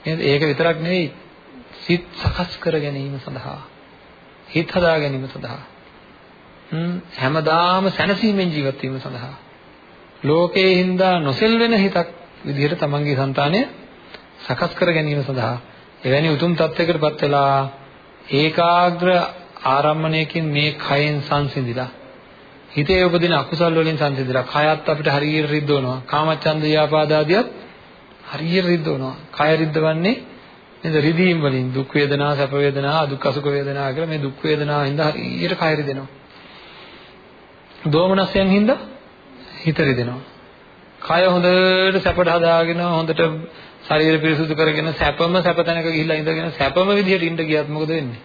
නේද? ඒක විතරක් නෙවෙයි. සිත් සකස් කර ගැනීම සඳහා. හිත හදා ගැනීම සඳහා. හ්ම් හැමදාම සැනසීමෙන් ජීවත් වීම සඳහා. ලෝකයේ හින්දා නොසෙල් වෙන හිතක් විදිහට තමන්ගේ సంతානය සකස් කර ගැනීම සඳහා එවැනි උතුම් තත්යකටපත් වෙලා ඒකාග්‍ර ආරම්මණයකින් මේ කයෙන් සංසිඳිලා හිතේ උපදින අකුසල් වලින් සංසිඳිලා කයත් අපිට හරියට රිද්දවනවා කාමච්ඡන්ද ව්‍යාපාදාදියත් හරියට රිද්දවනවා කය රිද්දවන්නේ නේද? රිදීම් වලින්. දුක් වේදනා සැප වේදනා දුක් අසුඛ වේදනා කියලා මේ දුක් වේදනා හින්දා හරියට කය රිදෙනවා. දෝමනස්යෙන් හින්දා හිත රිදෙනවා කය හොඳට සැපට හදාගෙන හොඳට ශරීර පිරිසුදු කරගෙන සැපම සැප තැනක ගිහිල්ලා ඉඳගෙන සැපම විදිහට ඉඳ ගියත් මොකද වෙන්නේ?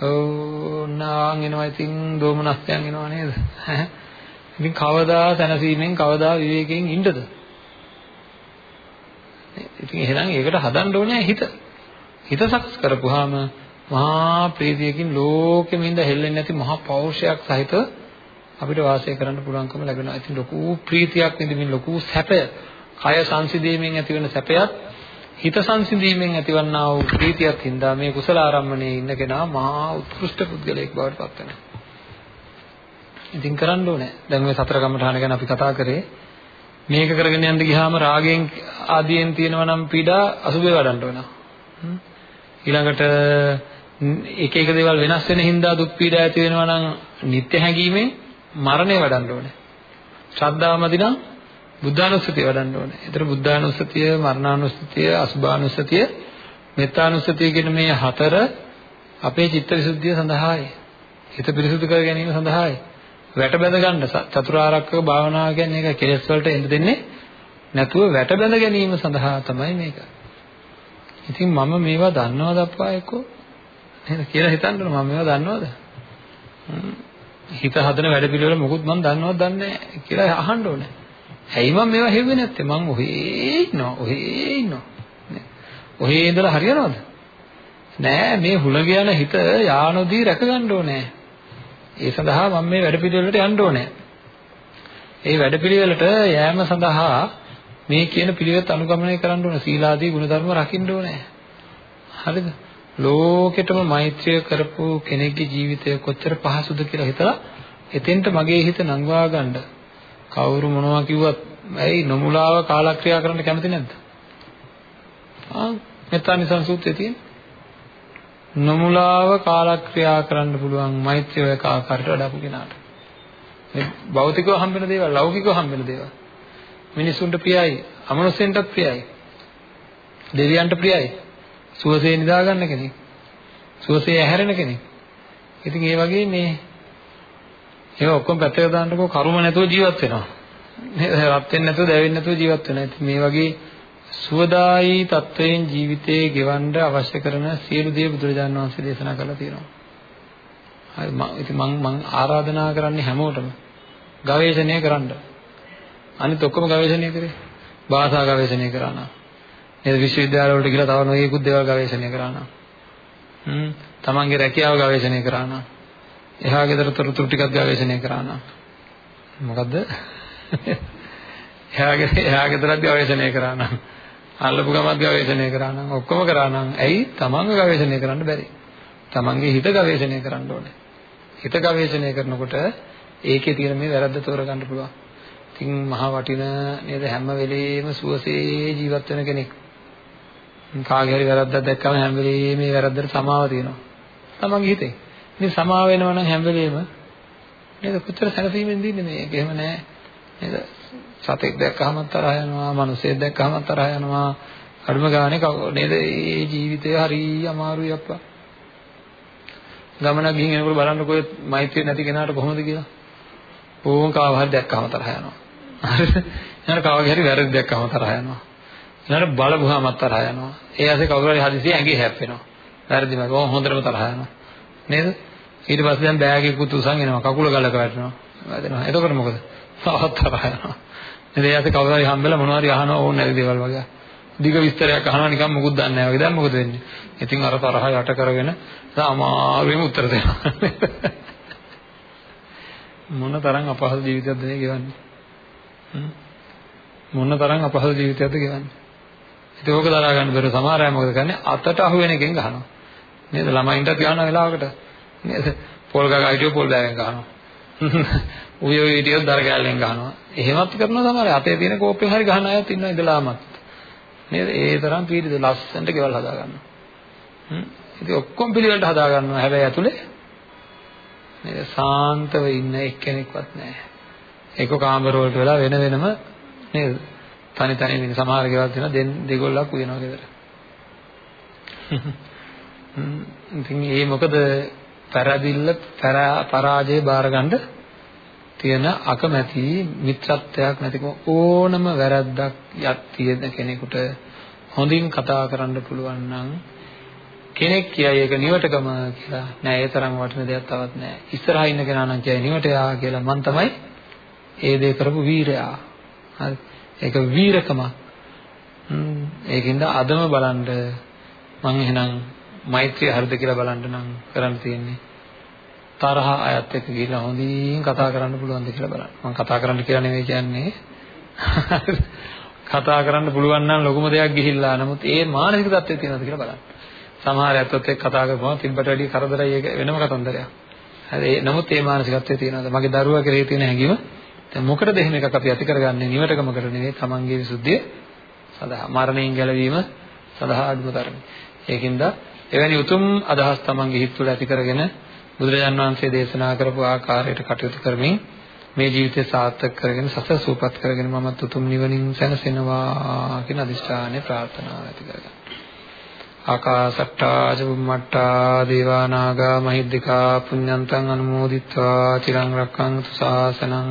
ඕ නාන් එනවා ඉතින් දෝමනස්යන් එනවා නේද? ඉතින් කවදා සැනසීමෙන් කවදා විවේකයෙන් ඉන්නද? ඉතින් එහෙනම් ඒකට හදන්න ඕනේ හිත. හිත සකස් කරපුවාම මහා ප්‍රීතියකින් ලෝකෙමින්ද හෙල්ලෙන්නේ නැති මහා පෞරුෂයක් සහිත අපිට වාසය කරන්න පුළුවන්කම ලැබෙනවා. ඉතින් ලොකු ප්‍රීතියක් විඳින්න ලොකු සැපය, කය සංසිඳීමෙන් ඇතිවන සැපයත් හිත සංසිඳීමෙන් ඇතිවන්නා වූ ප්‍රීතියත් හින්දා මේ කුසල ආරම්මණයේ ඉන්න කෙනා මහා උත්කෘෂ්ඨ පුද්ගලයෙක් බවට පත් වෙනවා. ඉතින් කරන්න ඕනේ. දැන් මේ සතර කමඨාන ගැන අපි කතා කරේ. මේක කරගෙන යන්න ගියාම රාගයෙන් ආදියෙන් තියෙනවා නම් පීඩා අසුබේ වඩන්න වෙනවා. ඊළඟට එක එක දේවල් වෙනස් වෙන හින්දා දුක් පීඩා ඇති වෙනවා නම් නිත්‍ය හැඟීමෙන් මරණය වඩන්න ඕනේ. ශ්‍රද්ධාවමදි නම් බුද්ධානුස්සතිය වඩන්න ඕනේ. ඒතර බුද්ධානුස්සතිය, මරණානුස්සතිය, අසුභානුස්සතිය, මෙත්තානුස්සතිය කියන මේ හතර අපේ චිත්තවිසුද්ධිය සඳහායි. හිත පිරිසුදු කර ගැනීම සඳහායි. වැට බැඳ ගන්න චතුරාර්යක භාවනාව කියන්නේ ඒක කෙලෙස් වලට එන්න දෙන්නේ නැතුව වැට බැඳ ගැනීම සඳහා තමයි මේක. ඉතින් මම මේවා දන්නවද අප්පා එක්කෝ? නේද කියලා හිතන්න මම මේවා දන්නවද? හිත හදන වැඩ පිළිවෙල මොකුත් මම දන්නවද දන්නේ නැහැ කියලා අහන්න ඕනේ. ඇයි මම මේවා හෙව්වේ නැත්තේ? මං ඔහේ ඉන්නවා. ඔහේ ඉන්නවා. ඔහේ ඉඳලා හරියනවද? නෑ මේ හුලඟ යන හිත යානොදී රැක ගන්න ඕනේ. ඒ සඳහා මම මේ වැඩපිළිවෙලට යන්න ඕනේ. ඒ වැඩපිළිවෙලට යෑම සඳහා මේ කියන පිළිවෙත් අනුගමනය කරන්න ඕනේ. සීලාදී ගුණධර්ම රකින්න ඕනේ. හරිද? ලෝකෙටම මෛත්‍රිය කරපු කෙනෙක්ගේ ජීවිතය කොච්චර පහසුද කියලා හිතලා එතෙන්ට මගේ හිත නංවා ගන්න. කවුරු මොනවා කිව්වත් ඇයි නොමුලාව කාලක්‍රියා කරන්න කැමති නැද්ද? ආ මෙතන සංසූත්‍රයේ තියෙන නොමුලාව කාලක්‍රියා කරන්න පුළුවන් මෛත්‍රිය ඔය ආකාරයට වඩාපු කෙනාට. මේ භෞතිකව හම්බෙන දේවල්, ලෞකිකව හම්බෙන දේවල්. මිනිසුන්ට ප්‍රියයි, අමනුෂ්‍යයන්ටත් ප්‍රියයි. දෙවියන්ට ප්‍රියයි. සුවසේ නිදා ගන්න කෙනෙක්. සුවසේ ඇහැරෙන කෙනෙක්. ඉතින් ඒ වගේ මේ ඒවා ඔක්කොම පැත්තකට දාන්නකෝ කර්ම නැතුව ජීවත් වෙනවා. නේද? රත් වෙන්නේ නැතුව දැවෙන්නේ නැතුව ජීවත් වෙනවා. ඉතින් මේ වගේ සුවදායි තත්වයෙන් ජීවිතේ ගෙවන්න අවශ්‍ය කරන සියලු දේ බුදුරජාණන් වහන්සේ දේශනා කරලා තියෙනවා. හරි මම ඉතින් මම මම ආරාධනා කරන්නේ හැමෝටම ගවේෂණය කරන්න. අනිත් ඔක්කොම ගවේෂණය කරේ. භාෂා ගවේෂණය කරා නා. නේද විශ්වවිද්‍යාල වලට ගිහලා තව නොයෙකුත් දේවල් ගවේෂණය කරා නා. හ්ම් තමන්ගේ රැකියාව ගවේෂණය කරා නා. එහා ගෙදර තොරතුරු ටිකක් ගවේෂණය කරා නා. මොකද්ද? එහා ගෙදර එහා ගෙදරත් ගවේෂණය කරා නා. අල්ලපු ගමත් ගවේෂණය කරා නම් ඔක්කොම කරා නම් ඇයි තමන්ව ගවේෂණය කරන්න බැරි? තමන්ගේ හිත ගවේෂණය කරන්න ඕනේ. හිත ගවේෂණය කරනකොට ඒකේ තියෙන මේ වැරද්ද තෝරගන්න පුළුවන්. ඉතින් මහා වටින නේද හැම වෙලෙම සුවසේ ජීවත් වෙන කෙනෙක්. කාගේ හරි වැරද්දක් දැක්කම හැම වෙලෙම මේ වැරද්දට සමාව තියෙනවා. තමන්ගේ හිතේ. ඉතින් සමාව වෙනවා නම් හැම වෙලෙම නේද කොච්චර සැනසීමෙන් දින්නේ මේක. එහෙම නෑ. නේද? සතෙක් දැක්කහම තරහ යනවා, මිනිසෙක් දැක්කහම තරහ යනවා. අඩුම ගානේ නේද? මේ ජීවිතය හරි අමාරුයි අප්පා. ගමනක් ගිහින් එනකොට බලන්නකෝ මෛත්‍රිය නැති කෙනාට කොහොමද කියලා. ඕන් කාව හරි දැක්කහම තරහ යනවා. හරිද? ඊළඟ කාවගේ හරි වැරදි දැක්කහම තරහ යනවා. ඊළඟ බලපුවාම තරහ යනවා. ඒ ඇසේ කවුරු හරි හදිසියෙ ඇඟේ හැප්පෙනවා. වැරදිම ඕන් හොඳටම තරහ යනවා. නේද? ඊට පස්සේ දැන් බෑග් එකකුත් උසන් එනවා. කකුල ගලක වැටෙනවා. වැදෙනවා. එතකොට මොකද? තවත් තරහ යනවා. නේද? ඒ ඇසේ කවුරු හරි හම්බෙලා මොනවා හරි අහනවා ඕන නැති දේවල් වගේ. දිග විස්තරයක් අහනවා නිකන් මොකුත් දන්නේ නැහැ වගේ. දැන් මොකද වෙන්නේ? ඉතින් අර තරහ යට කරගෙන අමාරුවෙන් උත්තර දෙනවා. මොන තරම් අපහසු ජීවිතයක්ද මේ ගෙවන්නේ? මොන තරම් අපහසු ජීවිතයක්ද ගෙවන්නේ? ඉතින් ඕක දරා ගන්න බැරුව සමහර අය මොකද කරන්නේ? අතට අහු වෙන එකෙන් ගහනවා. නේද? ළමයින්ටත් ගහන වෙලාවකට නේද? පොල් ගගා හිටියෝ පොල් බෑවෙන් ගහනවා. උය උය හිටියොත් දර කැලෙන් ගහනවා. එහෙමත් කරනවා සමහර අය. අතේ තියෙන කෝප්පෙන් හරි ගහන අයත් ඉන්නවා ඉඳලාමත්. නේද? ඒ තරම් පීඩිත ලස්සනට ගෙවල් හදා ගන්නවා. හ්ම්. ඉතින් ඔක්කොම පිළිවෙලට හදා ගන්නවා. හැබැයි ඇතුලේ නේද? සාන්තව ඉන්න එක්කෙනෙක්වත් නැහැ. ඒක කාමර වලට වෙලා වෙන වෙනම නේද? තනි තනි වෙන සමහර ගෙවල් තියෙනවා දෙන් දෙගොල්ලක් උයනවා ගෙදර. ඉතින් ඒ මොකද පෙරදිල්ල පරාජය බාරගන්න තියෙන අකමැති මිත්‍රත්වයක් නැතිකම ඕනම වැරද්දක් යක් තියෙන කෙනෙකුට හොඳින් කතා කරන්න පුළුවන් නම් කෙනෙක් කියයි ඒක නිවටකම කියලා. නෑ ඒ තරම් වටින දෙයක් තවත් නෑ. ඉස්සරහා ඉන්න කෙනා නම් කියයි නිවටයා කියලා මං තමයි ඒ දේ කරපු වීරයා. හරි ඒක වීරකම ඒකින්ද අදම බලන්න මං එහෙනම් මෛත්‍රිය හරිද කියලා බලන්න නම් කරන්න තියෙන්නේ තරහ අයත් එක්ක ගිහිල්ලා හොඳින් කතා කරන්න පුළුවන්ද කියලා බලන්න. මම කතා කරන්න කියලා නෙවෙයි කියන්නේ. කතා කරන්න පුළුවන් නම් ලොකුම දෙයක් ගිහිල්ලා නමුත් ඒ මානසික තත්ත්වය තියෙනවද කියලා බලන්න. සමහර ඇත්තොත් එක්ක කතා කරපුවම තිබ්බට වැඩි කරදරයි ඒක වෙනම කතන්දරයක්. හරි නමුත් ඒ මානසිකත්වය තියෙනවද? මගේ දරුවා කෙරෙහි තියෙන හැඟීම දැන් මොකටද එහෙම එකක් අපි ඇති කරගන්නේ? නිවටකමකට නෙවෙයි තමන්ගේ විසුද්ධිය සඳහා. මරණයෙන් ගැලවීම සඳහා අදුම තරමේ. ඒකින්ද එවැනි උතුම් අදහස් තමන්ගේ හිත තුළ ඇති කරගෙන බුදුරජාන් වහන්සේ දේශනා කරපු ආකාරයට කටයුතු කරමින් මේ ජීවිතය සාර්ථක කරගෙන සසර සූපත් කරගෙන මමත් උතුම් නිවනින් සැනසෙනවා කියන අදිෂ්ඨානය ප්‍රාර්ථනාව ඇති කරගන්න. ආකාසට්ටා චුම්මට්ටා දේවා නාග මහිද්దికා පුඤ්ඤන්තං අනුමෝදිත්වා චිරං රක්ඛන්තු ශාසනං